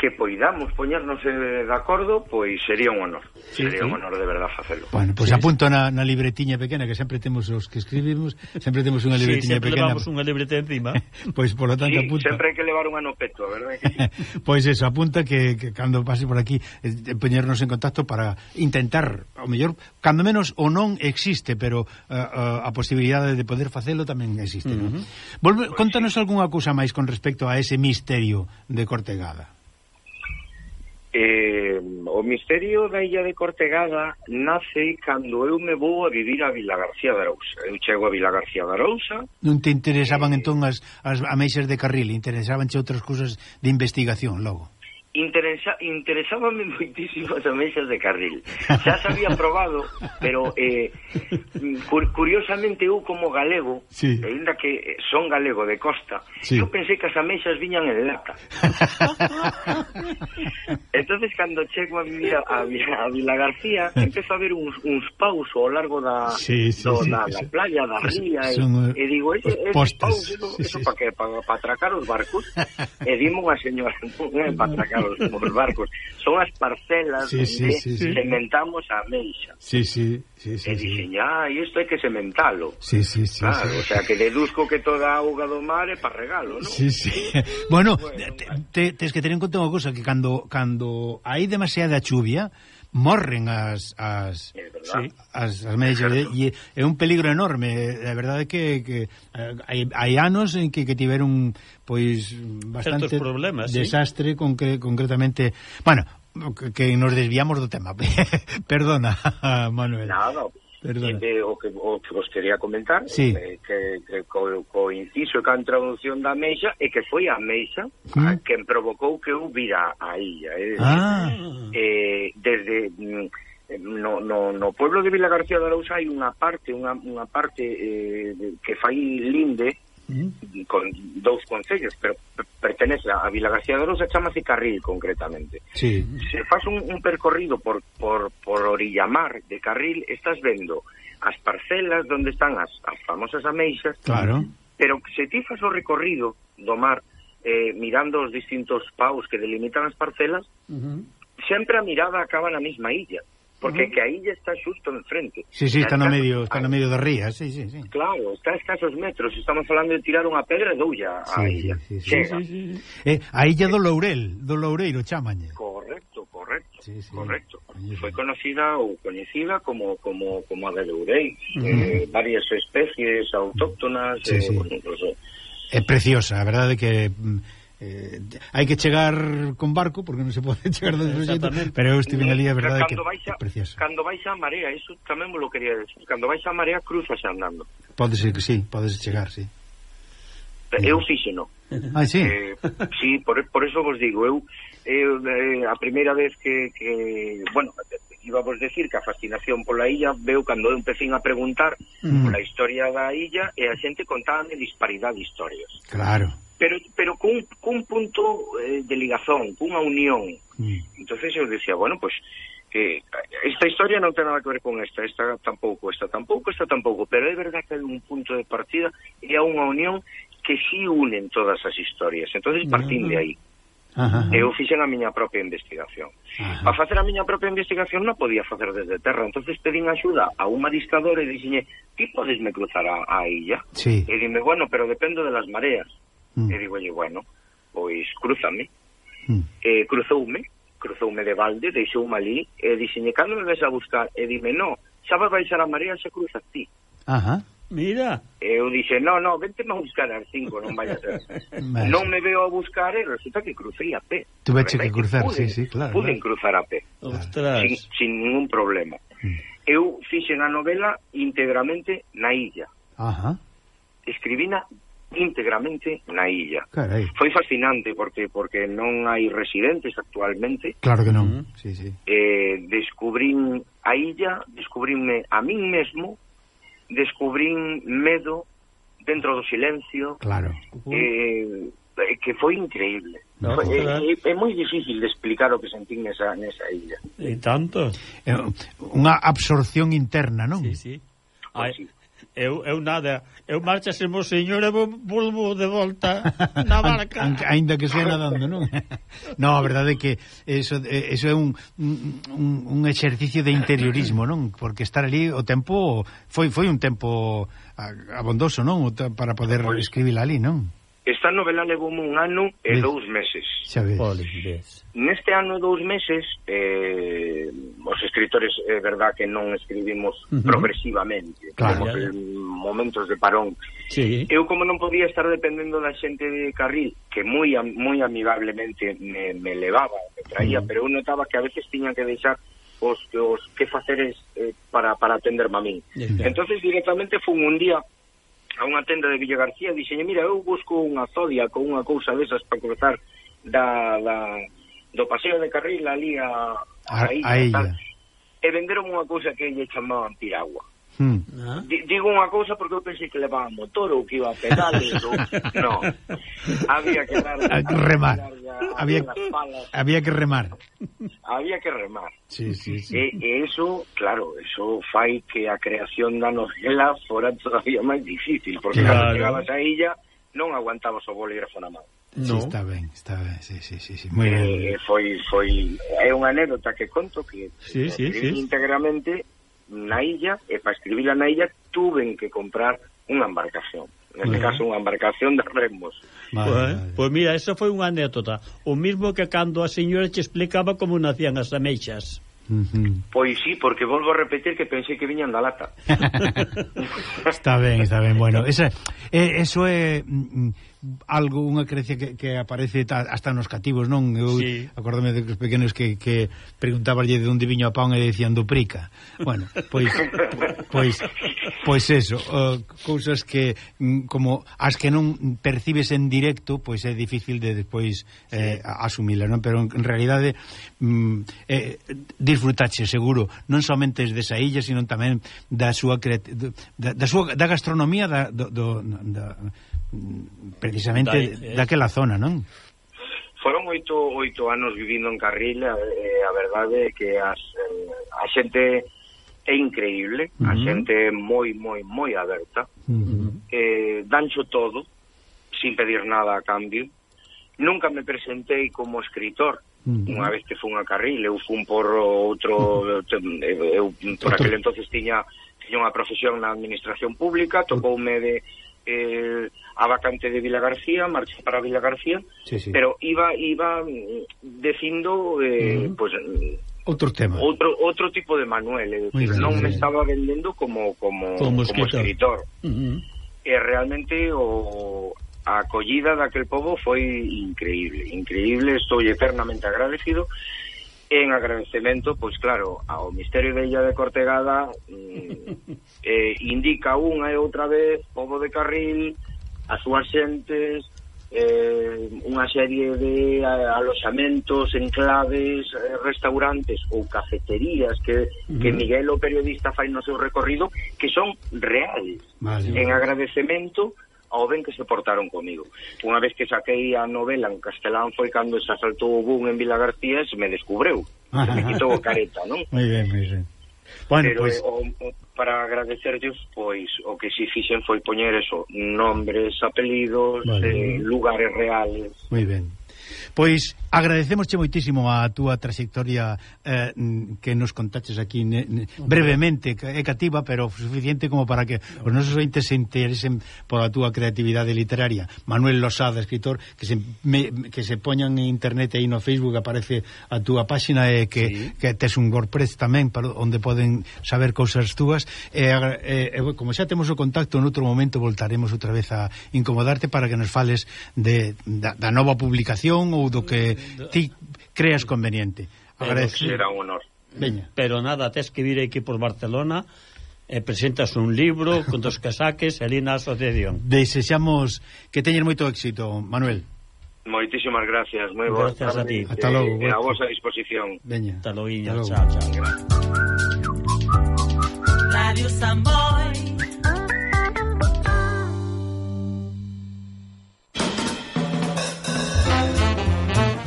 que poidamos poñernos eh, de acordo, pois sería un honor. Sí, sería sí. un honor de verdad facelo. Bueno, pois pues sí, apunto sí. na, na libretiña pequena que sempre temos os que escribimos, sempre temos unha libretiña sí, pequena. levamos unha libreta encima. pois por lo tanto sí, apunta. sempre hai que levar un anopeto, verdade que sí? pois eso, apunta que, que cando pase por aquí eh, poñernos en contacto para intentar, ao mellor, cando menos o non existe, pero uh, a, a posibilidade de poder facelo tamén existe, uh -huh. non? Volve, pues contanos sí. algunha cousa máis con respecto a ese misterio de Cortegada. Eh, o misterio da illa de Cortegada nace cando eu me vou a vivir a Vila García de Arousa. Eu chego a Vila García de Arousa. Non te interesaban eh, entón as, as ameixas de carril, interesabanche outras cousas de investigación logo interesa, interesábame moitísimo as ameixas de carril. Xa se había probado, pero eh, cur, curiosamente eu como galego, sí. ainda que son galego de costa, sí. eu pensei que as ameixas viñan en lata. entonces cando chego a vivir a, a, a Vila García, empezo a ver uns, uns paus ao largo da, sí, sí, do, sí, da, sí, da playa, da ría, son, e, e digo, ese, ese paus, eso, sí, eso sí. para que? Para pa atracar os barcos? e dimo unha señora, para atracar os, os barcos son as parcelas sí, sí, onde sí, sí. cementamos a meixa sí, sí, sí, sí, e dixen, sí. ah, isto hai que sementalo sí, sí, sí, claro, sí. o sea, que deduzco que toda a auga do mar é para regalo ¿no? sí, sí. bueno, bueno tens te, te, que tener en conta unha cousa que cando, cando hai demasiada chuvia morren as as é sí, as, as medias e e é un peligro enorme, a verdade é que, que eh, hai, hai anos en que, que tiveron pois bastante Certos problemas, desastre ¿sí? concre, concretamente. Bueno, que nos desviamos do tema. Perdona, Manuel. Nada, no, no de, o, que, o que vos quería comentar sí. eh, que, que co, co inciso e a introducción da Meixa e que foi a Meixa ¿Sí? a quen provocou que eu vira a illa eh, ah. eh, desde mm, no, no, no pueblo de Vila García de Arousa hai unha parte unha, unha parte eh, que fai linde con dous concellos, pero pertenece a Vila García de Rosa, chamase Carril concretamente. Sí. Se faz un, un percorrido por, por, por Orillamar de Carril, estás vendo as parcelas onde están as, as famosas ameixas, claro. pero se ti faz o recorrido do mar eh, mirando os distintos paus que delimitan as parcelas, uh -huh. sempre a mirada acaba na mesma illa porque uh -huh. que a illa está xusto enfrente. Sí, sí, está, está no medio, está no medio da ría, sí, sí, sí. Claro, está a escasos metros, estamos falando de tirar unha pedra de olla sí, a illa. Sí, sí, Chega. sí, sí, sí. Eh, a illa do Lourel, do Loureiro chamañe. Correcto, correcto. Sí, sí. Correcto. Coñecido. Foi conocida ou coñecida como como como a de Loureiro, uh -huh. eh, varias especies autóctonas, sí, eh, sí. incluso É preciosa, a verdade que mm, eh, hai que chegar con barco porque non se pode chegar de o xeito, pero eu estive ali, a verdade cando que baixa, precioso. Cando baixa a marea, iso tamén vos lo quería decir, cando baixa a marea cruzase andando. Pode ser que sí, podes chegar, sí. Eh, eu fíxeno. Ah, sí? Eh, sí, por, por eso vos digo, eu eh, a primeira vez que, que bueno, íbamos decir que a fascinación pola illa veu cando eu empecín a preguntar mm. pola historia da illa e a xente contábame disparidade de historias. Claro pero pero cun, cun punto eh, de ligazón, cunha unión. Mm. entonces eu decía, bueno, pues eh, esta historia non ten nada que ver con esta, esta tampouco, esta tampouco, esta tampouco, pero é verdad que hai un punto de partida e a unha unión que sí unen todas as historias. entonces ah. partín de aí. Ajá, ajá. Eh, eu fixen a miña propia investigación. Ajá. Para facer a miña propia investigación non podía facer desde terra, entonces pedín axuda a un mariscador e dixenlle, ti podesme cruzar a, a illa? Sí. E dime, bueno, pero dependo de las mareas. Mm. E digo, e bueno, pois cruzame. Mm. E cruzoume, cruzoume de balde, deixoume ali, e dixenlle, cando me ves a buscar? E dime, no, xa vai baixar a marea, xa cruzas ti. Ajá. Mira. Eu dixe, no, no, vente a buscar as cinco, non vai a ser. Mas... non me veo a buscar e resulta que crucei a pé. Tuveche que cruzar, pude, sí, sí, claro. Pude claro. cruzar a pé. Ostras. Sin, sin ningún problema. Mm. Eu fixen a novela íntegramente na illa. Ajá. Escribina íntegramente na illa. Carai. Foi fascinante porque porque non hai residentes actualmente. Claro que non. Sí, sí. Eh, descubrín a illa, descubrínme a min mesmo, descubrín medo dentro do silencio. Claro. Eh, eh, que foi increíble. No, foi, claro. é, é, é moi difícil de explicar o que sentín nesa, nesa illa. E tanto. É unha absorción interna, non? Sí, sí. Pois pues, sí eu, eu nada, eu marchasemos se mosiño e volvo de volta na barca. An, an, ainda que sea nadando, non? non, a verdade é que eso, eh, eso é un, un, un exercicio de interiorismo, non? Porque estar ali o tempo foi foi un tempo abondoso, non? Para poder escribir ali, non? Esta novela levoume un ano e Mes, dous meses. Xa ves. Neste ano e dous meses, eh, os escritores, é eh, verdad que non escribimos uh -huh. progresivamente, claro, temos momentos de parón. Sí. Eu como non podía estar dependendo da xente de Carril, que moi moi amigablemente me, me levaba, me traía, uh -huh. pero eu notaba que a veces tiña que deixar os, os que faceres eh, para, para atenderme a mí. Yeah. entonces directamente fun un día a unha tenda de Villa García dixenlle, mira, eu busco unha zodia con unha cousa desas para cruzar da, da, do paseo de carril ali a, a, a, a illa, e venderon unha cousa que lle chamaban piragua. Hmm. Ah. Digo unha cousa porque eu pensei que levaba motor ou que iba a pedales ou... No, había que dar... Ah, remar. Había, había que remar. Había que remar. Sí, sí, sí. E, e eso, claro, eso fai que a creación da novela fora todavía máis difícil, porque claro. cando chegabas a illa non aguantabas o bolígrafo na mano. No. Sí, está ben, está ben, sí, sí, sí, sí. Eh, foi, foi, é unha anécdota que conto que sí, sí, sí. íntegramente na illa e para escribila na illa tuven que comprar unha embarcación. Neste uh -huh. caso, unha embarcación de remos. Vale, pois, vale. pois mira, esa foi unha anécdota. O mismo que cando a señora che explicaba como nacían as ameixas. Uh. Pois sí, porque volvo a repetir que pensei que viñan da lata. está ben, está ben. Bueno, esa, eh, eso é... Eh, algo, unha creencia que, que aparece hasta nos cativos, non? Eu sí. acórdame de os pequenos que, que preguntáballe de onde viño a pan e decían do prica. Bueno, pois pois pois eso, uh, cousas que mm, como as que non percibes en directo, pois é difícil de despois eh, sí. eh, asumila, non? Pero en, en realidade mm, eh, disfrutache seguro, non somente desa illa, sino tamén da súa da, da súa da gastronomía da do, do da, precisamente Dai, eh. daquela zona, non? Foron oito, oito anos vivindo en Carril, eh, eh, a verdade é que as, eh, a xente é increíble, uh -huh. a xente é moi, moi, moi aberta, uh -huh. eh, dancho todo, sin pedir nada a cambio. Nunca me presentei como escritor, Uh -huh. Unha vez que fun a Carril, eu fun por outro uh -huh. eu por aquel entonces tiña tiña unha profesión na administración pública, tocoume de eh, a vacante de Vila García, marcha para Vila García, sí, sí. pero iba iba mm, dicindo eh, mm. pues outro tema. Outro outro tipo de Manuel, é dicir, non bien. me estaba vendendo como como como, como escritor. Uh -huh. E realmente o a acollida daquel povo foi increíble, increíble, estou eternamente agradecido en agradecemento, pois claro, ao Misterio de Illa de Cortegada mm, eh, indica unha e outra vez povo de Carril, as súas xentes, eh, unha serie de eh, aloxamentos, enclaves, eh, restaurantes ou cafeterías que, que Miguel o periodista fai no seu recorrido que son reais. Vale, en agradecemento ao ben que se portaron comigo. Unha vez que saquei a novela en castelán foi cando se asaltou o boom en Vila García e me descubreu. Se me quitou a careta, non? Moi ben, moi ben. Bueno, Pero pues... Eh, o, o, para agradecerlles, pois, o que si fixen foi poñer eso, nombres, apelidos, vale. eh, lugares reales. Moi ben. Pois agradecemosche moitísimo a túa trayectoria eh, que nos contaches aquí ne, ne, brevemente, é cativa, pero suficiente como para que os nosos ointes se interesen pola túa creatividade literaria. Manuel Losada, escritor, que se, me, que se poñan en internet aí no Facebook aparece a túa páxina e que, sí. que tes un WordPress tamén para onde poden saber cousas túas. E, e, e como xa temos o contacto, en outro momento voltaremos outra vez a incomodarte para que nos fales de, da, da nova publicación ou do que ti creas conveniente. Agradece. Será un honor. Veña. Pero nada, tes que vir aquí por Barcelona e presentas un libro con dos casaques ali na asociación. Desexamos que teñen moito éxito, Manuel. Moitísimas gracias, moi boas Gracias a ti. Hasta logo. Eh, e eh, a vosa disposición. Veña. Hasta logo, chao, chao. Radio Samboy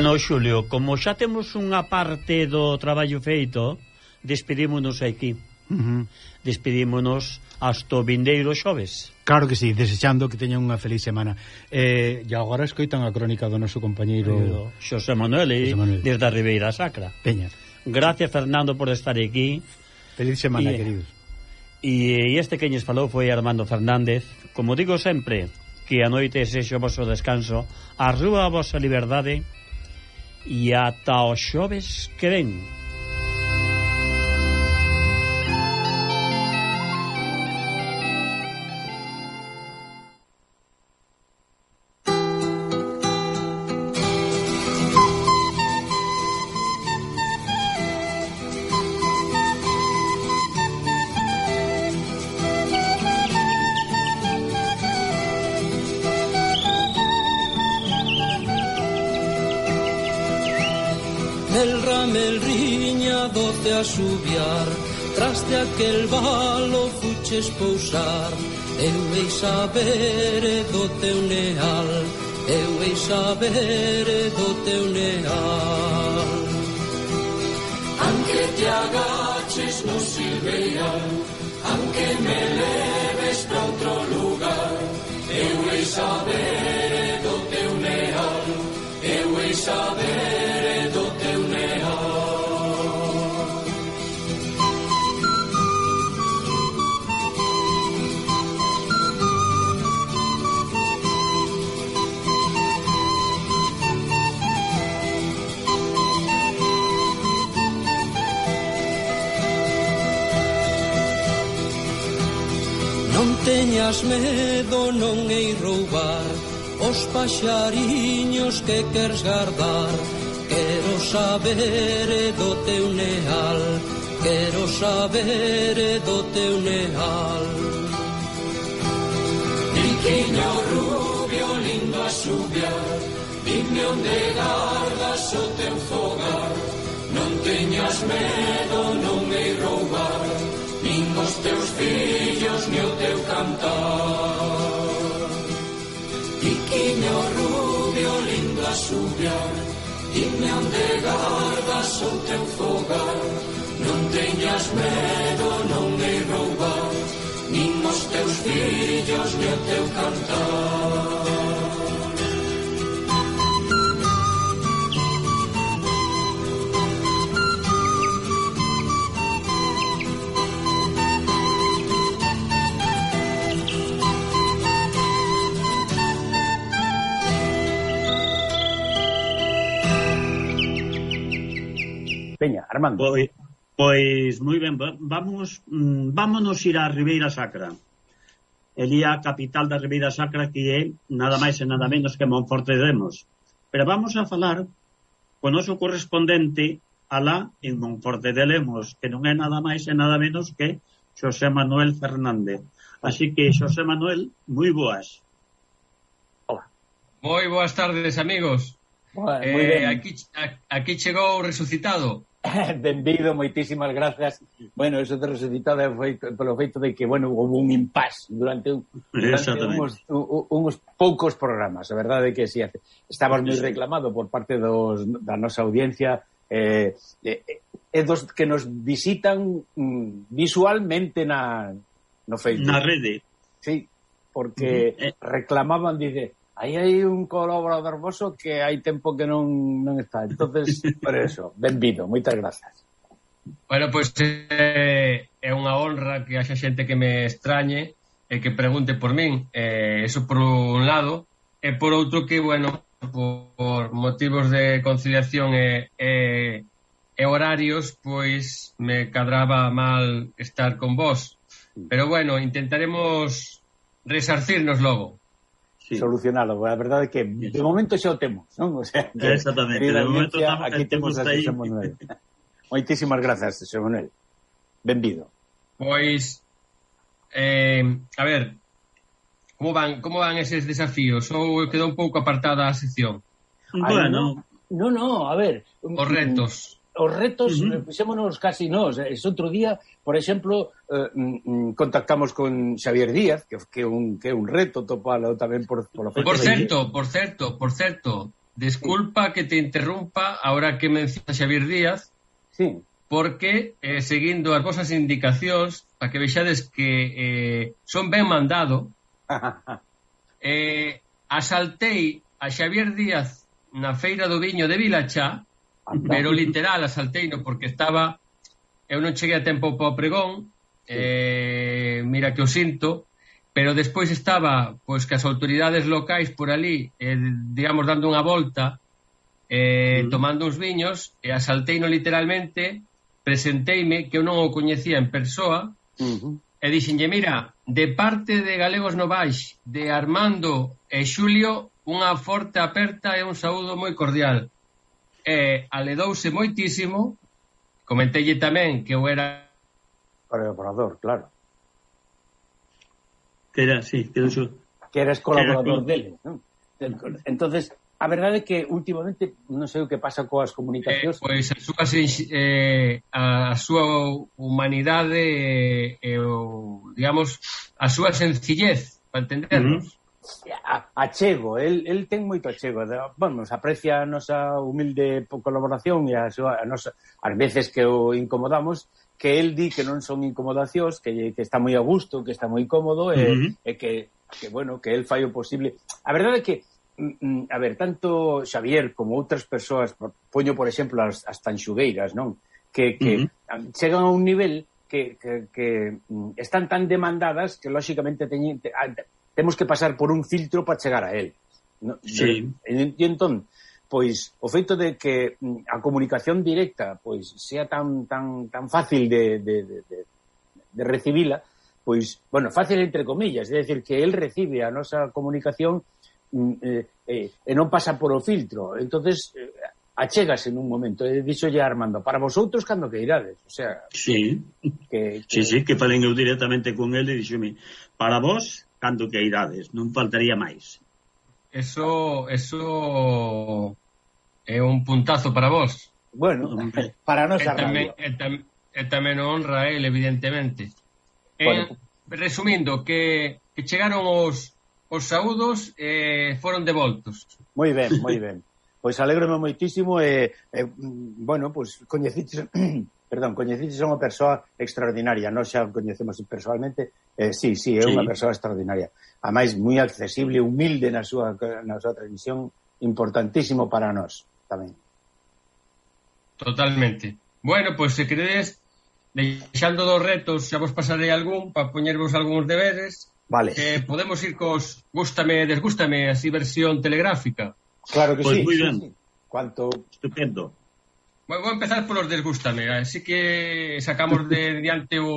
Bueno, Xulio, como xa temos unha parte do traballo feito, despedímonos aquí. Uh -huh. Despedímonos hasta o vindeiro xoves. Claro que sí, desechando que teñan unha feliz semana. Eh, e agora escoitan a crónica do noso compañeiro Xosé Manuel, Manuel. desde a Ribeira Sacra. Peña. Gracias, Fernando, por estar aquí. Feliz semana, y, eh, queridos. E este que ñes falou foi Armando Fernández. Como digo sempre, que a noite sexo o vosso descanso, a rúa a vosa liberdade e ata o xoves que ven. melriña doce a subiar Tras de aquel balo fuches pousar. Eu hei saber eh, do teu neal Eu hei saber eh, do teu neal Anque te agaches no silveira Anque me leves pra outro lugar. Eu hei saber eh, do teu neal Eu hei saber. tengas medo non hei roubar Os paxariños que queres guardar Quero saber do teu neal Quero saber do teu neal Niquiño rubio lindo a subiar Dime onde gardas o teu fogar. Non teñas medo non hei roubar os teus fillos ni o teu cantar. Tiquiño rubio, lindo a subiar dime onde gardas o teu fogar. Non teñas medo, non me roubar, nin os teus fillos ni o teu cantar. Peña, Armando. Pois, pois moi ben, vamos mm, vámonos ir á Ribeira Sacra. Elí a capital da Ribeira Sacra que é nada máis e nada menos que Monforte de Demos. Pero vamos a falar con noso correspondente alá en Monforte de Lemos, que non é nada máis e nada menos que Xosé Manuel Fernández. Así que, Xosé Manuel, moi boas. Hola. Moi boas tardes, amigos. Bueno, eh, aquí, aquí chegou resucitado. Benvido, moitísimas grazas. Bueno, eso de é foi polo feito de que, bueno, houve un impas durante, un, durante uns, uns poucos programas. A verdade é que si, sí, estabas moi reclamado por parte dos, da nosa audiencia eh, eh, eh, dos que nos visitan mm, visualmente na, no Facebook. Na rede. Sí, porque mm, eh. reclamaban, dice, aí hai un colaborador voso que hai tempo que non, non está. entonces por eso, benvido, moitas grazas. Bueno, pois pues, eh, é unha honra que haxa xente que me extrañe e que pregunte por min. Eh, eso por un lado. E por outro que, bueno, por, por motivos de conciliación e, e, e horarios, pois me cadraba mal estar con vos. Pero bueno, intentaremos resarcirnos logo sí. solucionalo. A verdade é que de momento xa o temos, non? O sea, que, Exactamente, de momento estamos aquí temos aí. Moitísimas grazas, Xo Manuel. Benvido. Pois eh, a ver, como van, como van eses desafíos? Ou quedou un pouco apartada a sección? Bueno, no, no, no, a ver. Os retos os retos uh eh, -huh. fixémonos casi nós. Eh, Ese outro día, por exemplo, eh, mm, mm, contactamos con Xavier Díaz, que que un que un reto topalo tamén por por, Por certo, por certo, por certo, disculpa sí. que te interrumpa ahora que menciona Xavier Díaz. Sí. Porque eh, seguindo as vosas indicacións, para que vexades que eh, son ben mandado, eh, asaltei a Xavier Díaz na Feira do Viño de Vilachá pero literal asalteino porque estaba eu non cheguei a tempo para o pregón sí. eh, mira que o sinto pero despois estaba pois que as autoridades locais por ali eh, digamos dando unha volta eh, mm. tomando uns viños e asalteino literalmente presenteime que eu non o coñecía en persoa uh -huh. e dixenlle, mira, de parte de Galegos Novais, de Armando e Xulio, unha forte aperta e un saúdo moi cordial e aledouse moitísimo. Comentelle tamén que eu era... Para o operador, claro. Que era, sí, que eu Que eres colaborador dele, non? Entonces, a verdade é que últimamente non sei o que pasa coas comunicacións. Eh, pois eh, a súa eh, a súa humanidade e eh, o digamos a súa sencillez, para entendernos. Uh -huh achego, el, el ten moito achego. bueno, nos aprecia a nosa humilde colaboración e a, súa, a nosa, as veces que o incomodamos, que el di que non son incomodacións, que, que está moi a gusto, que está moi cómodo, uh -huh. e, e que, que, bueno, que el fai o posible. A verdade é que mm, mm, a ver, tanto Xavier como outras persoas, poño, por exemplo, as, as tanxugueiras, non? Que, que uh -huh. chegan a un nivel que, que, que mm, están tan demandadas que, lóxicamente, teñen, temos que pasar por un filtro para chegar a él. No, sí. Eh, e, e entón, pois o feito de que mm, a comunicación directa pois sea tan tan tan fácil de de de de, de recibila, pois bueno, fácil entre comillas, é decir que el recibe a nosa comunicación mm, eh, eh, e non pasa por o filtro. Entonces eh, achégase nun momento, e dixo ya Armando, para vosotros cando que irades, o sea, sí. Que, que... Sí, sí, que falen eu directamente con ele e dixome, para vos cando que idades, non faltaría máis. Eso, eso é un puntazo para vos. Bueno, para nós a radio. E tamén, e tamén o honra él, evidentemente. Bueno. Eh, resumindo, que, que chegaron os, os saúdos e eh, foron devoltos. Moi ben, moi ben. Pois alégrome moitísimo e, eh, eh, bueno, pois coñeciches perdón, coñeciches a unha persoa extraordinaria, nós xa coñecemos persoalmente, eh, sí, sí, é sí. unha persoa extraordinaria. A máis, moi accesible, humilde na súa, na súa transmisión, importantísimo para nós tamén. Totalmente. Bueno, pois se credes, deixando dos retos, xa vos pasarei algún para poñervos algúns deberes. Vale. Eh, podemos ir cos gústame, desgústame, así versión telegráfica. Claro que pois sí. Pois moi ben. Sí. Cuanto... Estupendo. Vou empezar polos desgústame, así que sacamos de diante o,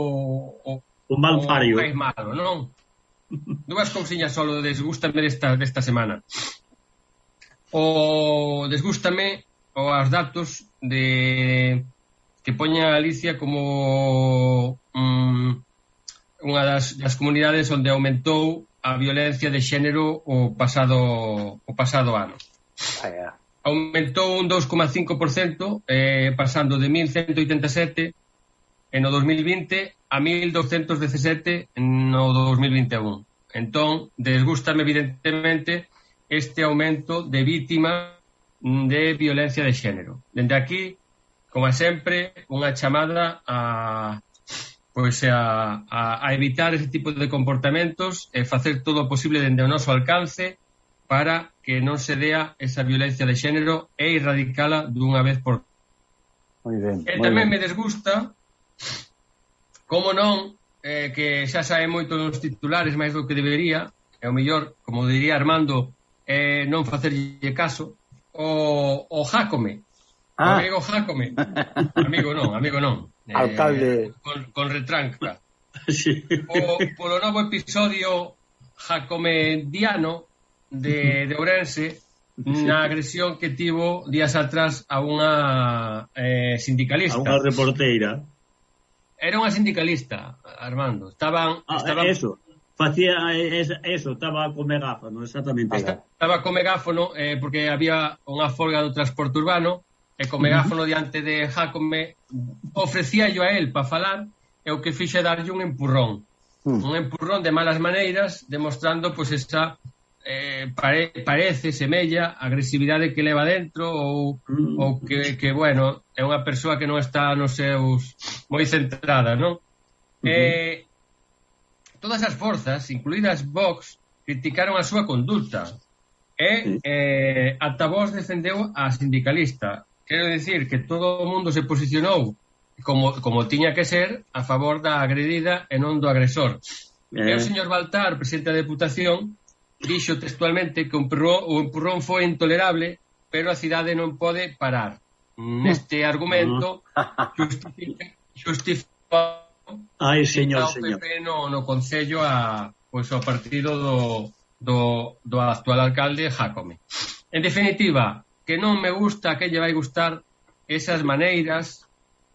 o, o mal fario. O máis malo, non? Dúas cousiñas solo desgústame desta, desta semana. O desgústame as datos de que poña Galicia como mm, unha das, das comunidades onde aumentou a violencia de xénero o pasado o pasado ano. Ah, yeah aumentou un 2,5%, eh, pasando de 1.187 en o 2020 a 1.217 no 2021. Entón, desgústame evidentemente este aumento de vítimas de violencia de xénero. Dende aquí, como sempre, unha chamada a pois a, a, a evitar ese tipo de comportamentos e facer todo o posible dende o noso alcance para que non se dea esa violencia de xénero e erradicala dunha vez por Muy ben, e tamén ben. me desgusta como non eh, que xa sae moito dos titulares máis do que debería e o mellor, como diría Armando eh, non facerlle caso o, o Jácome ah. amigo Jácome amigo non, amigo non eh, alcalde con, con retranca sí. o, polo novo episodio Jacomendiano de, de Ourense na agresión que tivo días atrás a unha eh, sindicalista. A unha reporteira. Era unha sindicalista, Armando. Estaban... Ah, eh, estaban... eso. Facía eh, eso, estaba co megáfono, exactamente. Está, estaba co megáfono eh, porque había unha folga do transporte urbano e co megáfono diante de Jacome ofrecía yo a él para falar e o que fixe darlle un empurrón. Un empurrón de malas maneiras demostrando pois pues, esa eh, pare, parece, semella, agresividade que leva dentro ou, mm. ou que, que, bueno, é unha persoa que non está nos seus moi centrada, non? Uh -huh. eh, todas as forzas, incluídas Vox, criticaron a súa conduta e eh, ata Vox defendeu a sindicalista. Quero dicir que todo o mundo se posicionou como, como tiña que ser a favor da agredida e non do agresor. Eh. E o señor Baltar, presidente da Deputación, dixo textualmente que o empurrón, o empurrón foi intolerable, pero a cidade non pode parar. Neste mm. argumento justifica, justifica Ai, señor, señor. PP no, no Concello a, pois, ao partido do, do, do actual alcalde Jacome. En definitiva, que non me gusta que lle vai gustar esas maneiras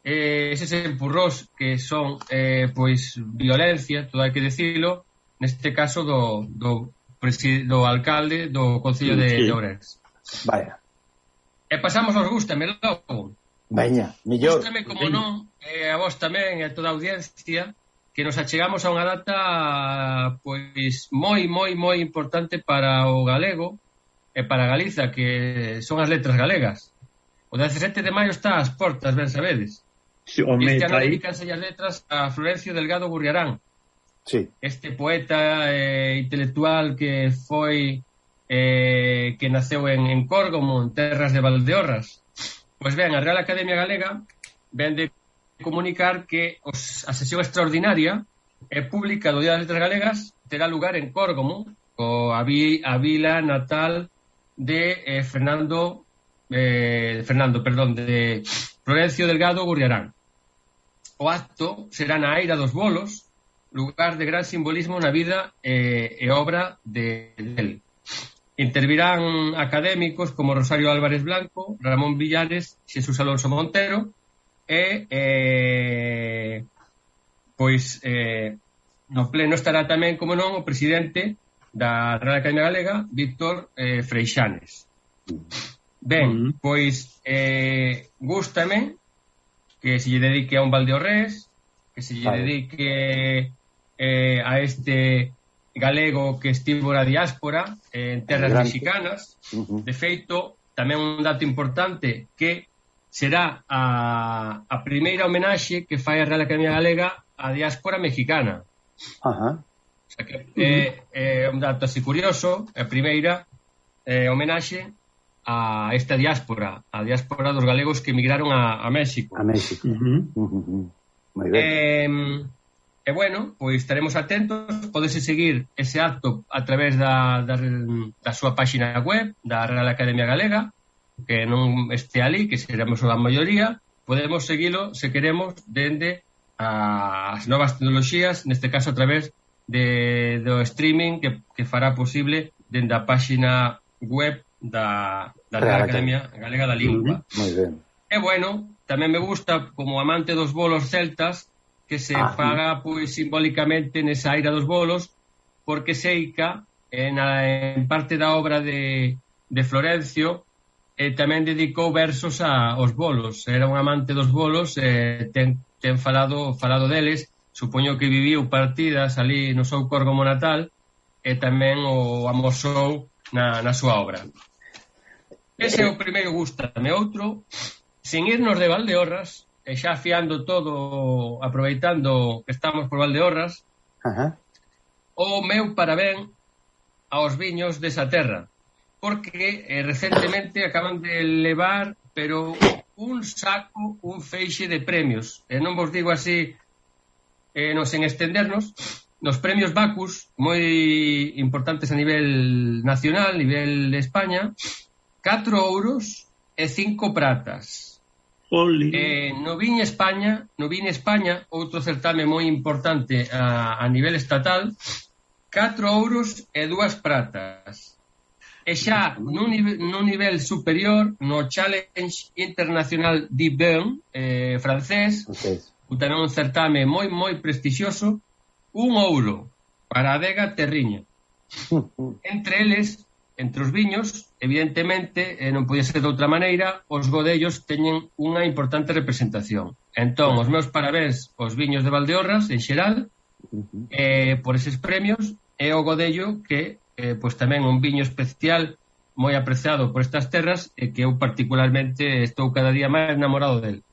eh, eses empurrós que son eh, pois violencia, todo hai que decirlo, neste caso do, do, do alcalde do Concello de, sí. de Ourense. Vaya. E pasamos aos gústame logo. Veña, mellor. Gústame como Veña. non, e a vos tamén e a toda a audiencia que nos achegamos a unha data pois moi moi moi importante para o galego e para Galiza que son as letras galegas. O 17 de maio está ás portas, ben sabedes. Si, sí, home, este ano dedicanse as letras a Florencio Delgado Burriarán, sí. este poeta eh, intelectual que foi eh, que naceu en, en Córgomo, en terras de Valdeorras. Pois ben, a Real Academia Galega ven de comunicar que os, a sesión extraordinaria e pública do Día das Letras Galegas terá lugar en Córgomo, o, a, vi, a vila natal de eh, Fernando eh, Fernando, perdón, de Florencio Delgado Gurriarán. O acto será na Aira dos Bolos, lugar de gran simbolismo na vida e, e obra de, del. Intervirán académicos como Rosario Álvarez Blanco, Ramón Villares, Xesús Alonso Montero e eh, pois eh, no pleno estará tamén, como non, o presidente da Real Academia Galega, Víctor eh, Freixanes. Ben, pois eh, gústame que se lle dedique a un balde res, que se lle vale. dedique eh, a este galego que estivo na diáspora eh, en terras Adelante. mexicanas. Uh -huh. De feito, tamén un dato importante que será a, a primeira homenaxe que fai a Real Academia Galega á diáspora mexicana. Ajá. O sea que, é, é un dato así curioso, a primeira eh, homenaxe a esta diáspora, a diáspora dos galegos que emigraron a, a México. A México. Uh -huh. Uh -huh. Moi ben. Eh, E bueno, pois estaremos atentos, podese seguir ese acto a través da, da, da súa páxina web, da Real Academia Galega, que non este ali, que seremos a maioría, podemos seguilo, se queremos, dende as novas tecnoloxías, neste caso a través de, do streaming que, que fará posible dende a páxina web da, da Real Academia Galega da Lingua. Moi ben. E bueno, tamén me gusta, como amante dos bolos celtas, que se ah, paga pois simbólicamente nesa aira dos bolos porque Seica en, a, en parte da obra de, de Florencio eh, tamén dedicou versos a, aos bolos. Era un amante dos bolos eh, ten, ten falado falado deles. Supoño que viviu partidas ali no seu corgo natal e tamén o amosou na, na súa obra. Ese é o primeiro gustame outro sen irnos de Valdeorras e xa fiando todo, aproveitando que estamos por Valdeorras, Ajá. o meu parabén aos viños desa terra, porque eh, recentemente acaban de levar, pero un saco, un feixe de premios. E non vos digo así, eh, nos en extendernos, nos premios Bacus, moi importantes a nivel nacional, a nivel de España, 4 ouros e 5 pratas. Oli. Eh, no Vin España, no Vin España, outro certame moi importante a, a nivel estatal, 4 ouros e dúas pratas. E xa nun nivel, nun nivel superior no Challenge Internacional de Bern, eh, francés, okay. tamén un certame moi moi prestixioso, un ouro para a adega Terriña. Entre eles, entre os viños, evidentemente, e non podía ser de outra maneira, os godellos teñen unha importante representación. Entón, os meus parabéns aos viños de Valdeorras, en xeral, eh, por eses premios, e o godello que eh, pois tamén un viño especial moi apreciado por estas terras e que eu particularmente estou cada día máis enamorado del.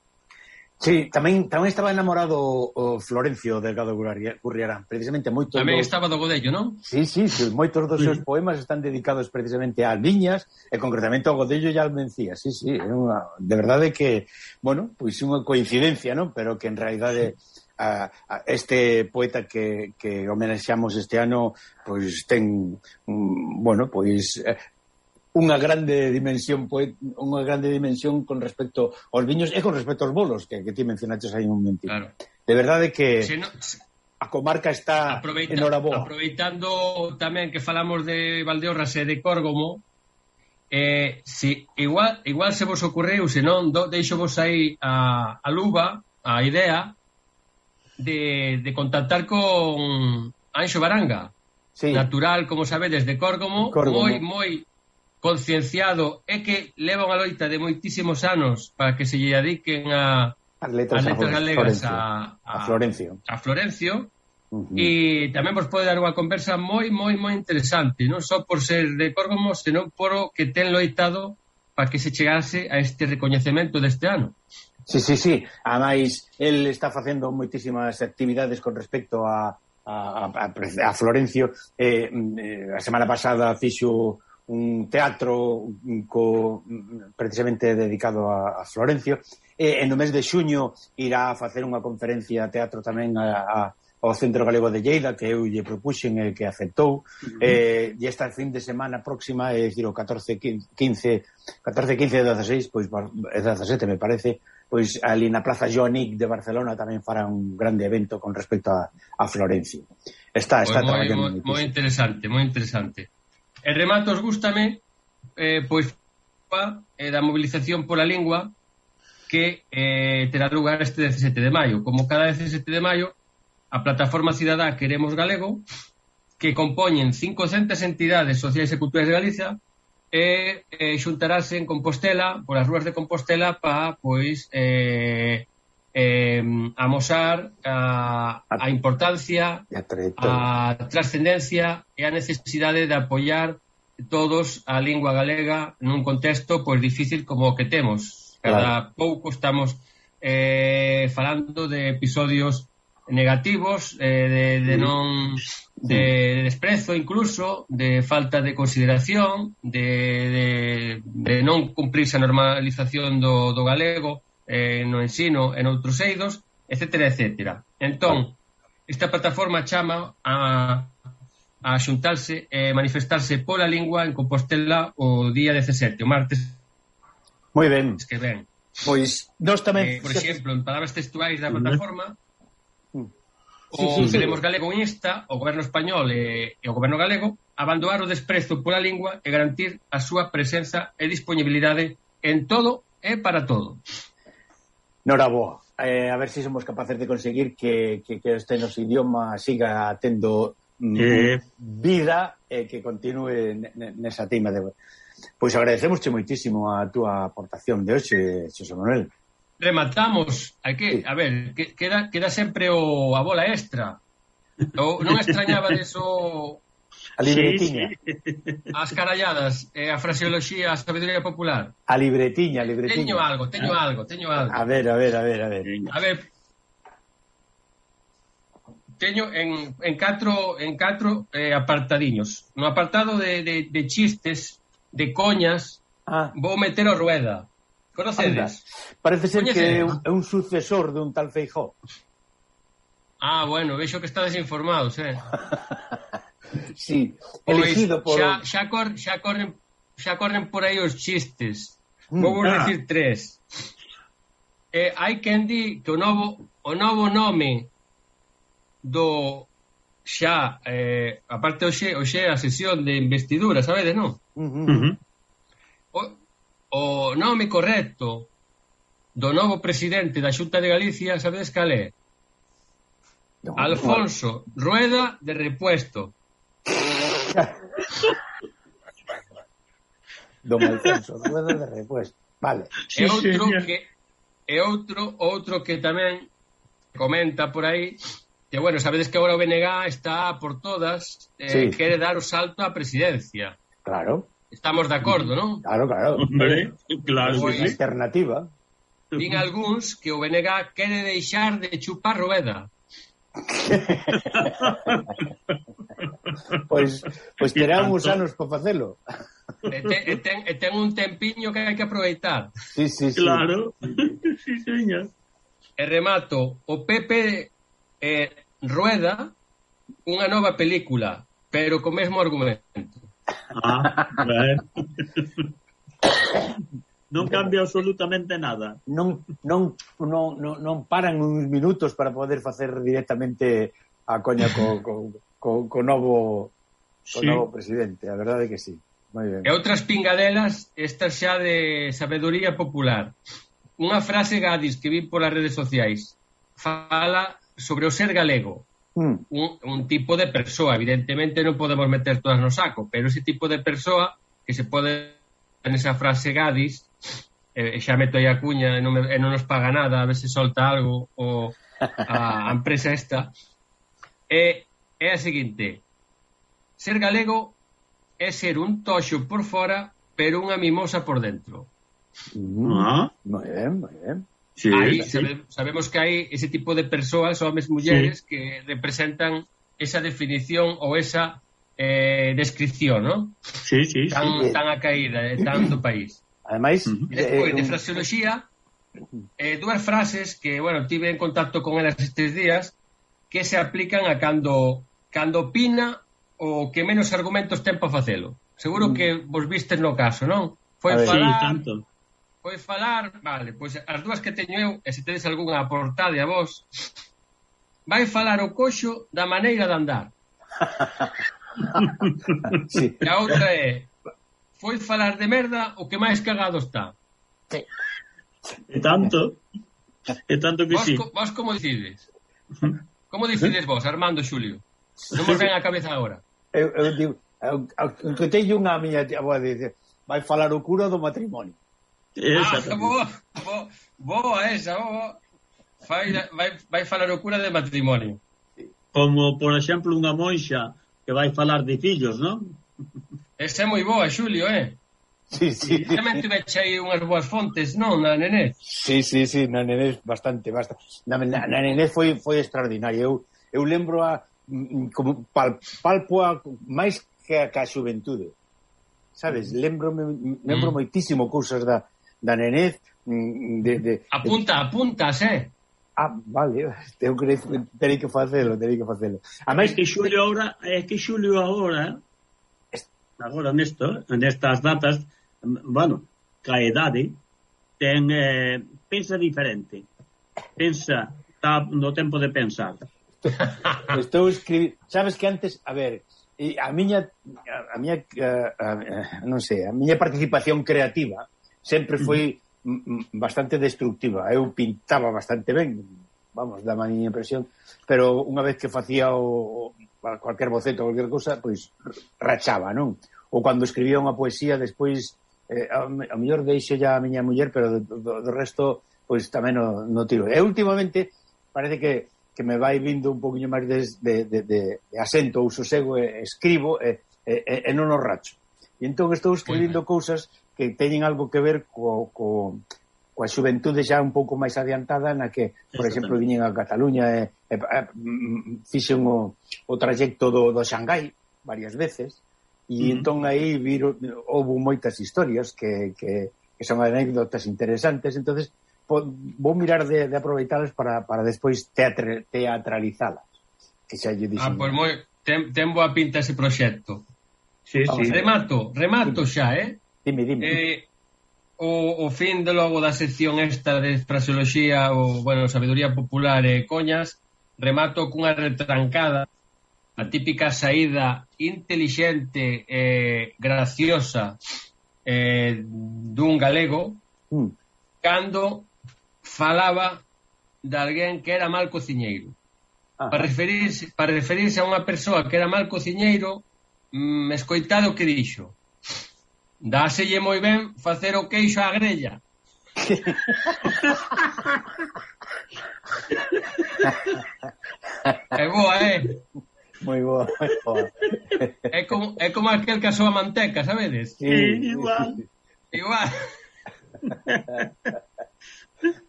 Sí, tamén tamén estaba enamorado o Florencio Delgado Gurriarán, precisamente moito Tamén do... estaba do Godello, non? Sí, sí, sí, moitos dos seus poemas están dedicados precisamente a Viñas, e concretamente ao Godello e a Almencía, Sí, sí, é unha de verdade que, bueno, pois unha coincidencia, non? Pero que en realidade a, a este poeta que, que homenaxeamos este ano pois ten mm, bueno, pois eh, unha grande dimensión unha grande dimensión con respecto aos viños e con respecto aos bolos que, que ti mencionaches aí un momentito. Claro. De verdade que se no, a comarca está Aproveita, enhoraboa. Aproveitando tamén que falamos de Valdeorras e de Córgomo, eh, si, igual, igual se vos ocorreu, senón do, deixo vos aí a, a luva, a idea de, de contactar con Anxo Baranga, sí. natural, como sabedes, de Córgomo, Córgomo. moi, moi, concienciado é que leva unha loita de moitísimos anos para que se lle dediquen a as letras, as letras a galegas Florencio, a, a, a Florencio. A Florencio uh -huh. e tamén vos pode dar unha conversa moi moi moi interesante, non só por ser de Córgomo, senón por o que ten loitado para que se chegase a este recoñecemento deste ano. Sí, sí, sí. Ademais, el está facendo moitísimas actividades con respecto a, a, a, a Florencio. Eh, mm, eh, a semana pasada fixo un teatro co, precisamente dedicado a, a Florencio. E, e no mes de xuño irá a facer unha conferencia teatro tamén a, a, ao Centro Galego de Lleida que eu lle propuxen e que aceptou uh -huh. eh, e esta fin de semana próxima é dicir, o 14, 15 14, 15 e 16 pois, 17 me parece pois ali na Plaza Joanic de Barcelona tamén fará un grande evento con respecto a, a Florencio está, está pois pues moi, moi, moi interesante, moi interesante E rematos gústame, eh, pois, eh, da movilización pola lingua que eh, terá lugar este 17 de maio. Como cada 17 de maio, a plataforma cidadá Queremos Galego, que compoñen 500 entidades sociais e culturais de Galicia, e eh, xuntarase en Compostela, polas rúas de Compostela, para, pois, eh, eh, amosar a, a importancia, a, a trascendencia e a necesidade de apoiar todos a lingua galega nun contexto pois difícil como o que temos. Cada claro. pouco estamos eh, falando de episodios negativos, eh, de, de mm. non de desprezo incluso, de falta de consideración, de, de, de non cumprirse a normalización do, do galego eh, no ensino e noutros eidos, etcétera, etcétera. Entón, esta plataforma chama a, a xuntarse e manifestarse pola lingua en Compostela o día 17, o martes. Moi ben. Que ben. Pois, nós tamén... Eh, por exemplo, en palabras textuais da plataforma, mm. o sí, sí, Queremos. Galego insta o goberno español e, e o goberno galego abandonar o desprezo pola lingua e garantir a súa presenza e disponibilidade en todo e para todo. Noraboa. Eh, a ver se si somos capaces de conseguir que, que, que este noso idioma siga tendo mm, eh. vida e eh, que continue nesa tema. de... Pois agradecemos moitísimo a túa aportación de hoxe, Xosé Manuel. Rematamos, hai que, sí. a ver, que, queda, queda sempre o a bola extra. O, non extrañaba deso A libretiña. Sí, sí. As caralladas, eh, a fraseoloxía, a sabiduría popular. A libretiña, a libretiña. Teño algo, teño ah. algo, teño algo. A ver, a ver, a ver, a ver. A ver. Teño en, en catro, en catro eh, apartadiños. No apartado de, de, de chistes, de coñas, ah. vou meter a rueda. Conocedes? Anda. Parece ser Coñecedes. que é un, é un sucesor dun tal Feijó. Ah, bueno, vexo que estades informados, eh. Sí, pois elegido pois, por... Xa, xa, cor, xa, corren, xa corren por aí os chistes. Mm, Vou ah. decir tres. Eh, hai quen di que o novo, o novo nome do xa, eh, aparte hoxe, hoxe a sesión de investidura, sabedes, non? Uh -huh. O, o nome correcto do novo presidente da Xunta de Galicia, sabedes cal é? Alfonso. Rueda de Repuesto do Alfonso, do de Repuesto. Vale. Sí, e outro que e outro outro que tamén comenta por aí que bueno, sabedes que agora o BNG está por todas, eh, sí. quere dar o salto á presidencia. Claro. Estamos de acordo, non? Claro, claro. Hombre, claro pois, sí. alternativa. Din algúns que o BNG quere deixar de chupar rueda. pois, pois terá uns anos para facelo. E ten, e, ten, e ten un tempiño que hai que aproveitar. Sí, sí, sí. Claro. sí, señor. E remato, o Pepe eh, rueda unha nova película, pero co mesmo argumento. Ah, ben. Non cambia absolutamente nada. Non, non, non, non, non paran uns minutos para poder facer directamente a coña co, co, co, co novo co sí. novo presidente, a verdade que sí. Moi ben. E outras pingadelas, estas xa de sabedoría popular. Unha frase gadis que vi polas redes sociais. Fala sobre o ser galego. Mm. Un, un tipo de persoa, evidentemente non podemos meter todas no saco, pero ese tipo de persoa que se pode en esa frase gadis e, e xa meto aí a cuña e non, me, e non nos paga nada, a ver se solta algo o a, a empresa esta. E é a seguinte, ser galego é ser un toxo por fora, pero unha mimosa por dentro. Mm, ah. Moi ben, moi ben. Sí, aí sí. Sabe, sabemos que hai ese tipo de persoas, homens, mulleres, sí. que representan esa definición ou esa eh, descripción, ¿no? Sí, sí, tan, sí. Tan a caída, eh, tan do país. Ademais... Uh -huh. E despois, de fraseoloxía, eh, dúas frases que, bueno, tive en contacto con elas estes días que se aplican a cando, cando opina o que menos argumentos ten para facelo. Seguro que vos vistes no caso, non? Foi ver, falar... Sí, tanto. Foi falar... Vale, pois as dúas que teño eu, e se tedes algunha aportade a vos, vai falar o coxo da maneira de andar. sí. E a outra é foi falar de merda o que máis cagado está. Sí. E tanto. E tanto que vos, sí. Co, vos como decides? Como decides vos, Armando Xulio? Non vos ven a cabeza agora. Eu, eu digo, que teño unha miña boa de vai falar o cura do matrimonio. Esa, ah, boa, boa, boa esa, boa. Vai, vai, vai falar o cura de matrimonio. Como, por exemplo, unha monxa que vai falar de fillos, non? Esta é moi boa, Xulio, eh? Sí, sí. E tamén tiveche aí unhas boas fontes, non, na Nenés? Sí, sí, sí, na Nenés bastante, bastante. Na, na, na Nenés foi, foi extraordinario. Eu, eu lembro a mm, mm, como pal, palpo a, máis que a, que a xuventude. Sabes, mm. lembro, lembro mm. moitísimo cousas da, da Nenez. De, de, Apunta, de... apuntas, eh? Ah, vale, eu que, terei que facelo, terei que facelo. A máis que Xulio agora, é que Xulio agora agora nesto, nestas datas, bueno, ca idade, ten, eh, pensa diferente. Pensa, está no tempo de pensar. Estou escribir... Sabes que antes, a ver, e a miña a, a miña a, a, non sei, a miña participación creativa sempre foi bastante destructiva. Eu pintaba bastante ben, vamos, da miña impresión, pero unha vez que facía o, cualquier boceto, cualquier cosa, pois rachaba, non? Ou cando escribía unha poesía, despois eh, a, a mellor deixo ya a miña muller, pero do, do, do resto pois tamén no, no tiro. E últimamente parece que que me vai vindo un poquinho máis de, de, de, de, de asento ou sosego, e, escribo e, e, e non o racho. E entón estou escribindo cousas que teñen algo que ver co, co, coa xuventude xa un pouco máis adiantada na que, por exemplo, viñen a Cataluña e, e, e fixen o, o trayecto do, do Xangai varias veces e uh -huh. entón aí viro, houve moitas historias que, que, que son anécdotas interesantes entonces po, vou mirar de, de aproveitalas para, para despois teatre, teatralizalas que xa lle dixen Ah, pois pues moi, ten, ten boa pinta ese proxecto sí, Vamos, sí. Remato, remato xa, eh? Dime, dime. Eh, o, o fin de logo da sección esta de fraseoloxía ou, bueno, sabiduría popular e coñas, remato cunha retrancada, a típica saída intelixente e graciosa eh, dun galego mm. cando falaba de alguén que era mal cociñeiro. Ajá. Para referirse, para referirse a unha persoa que era mal cociñeiro, mm, escoitado que dixo. Dáselle moi ben facer o queixo á grella. é boa, eh? Moi boa, moi boa. É como, é como aquel que asou a manteca, sabedes? Sí, igual. Igual.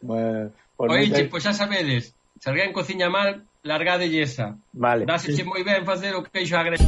bueno, Oiche, pois xa sabedes, se alguén cociña mal, largadelle esa. Vale. Dáselle sí. moi ben facer o queixo á grella.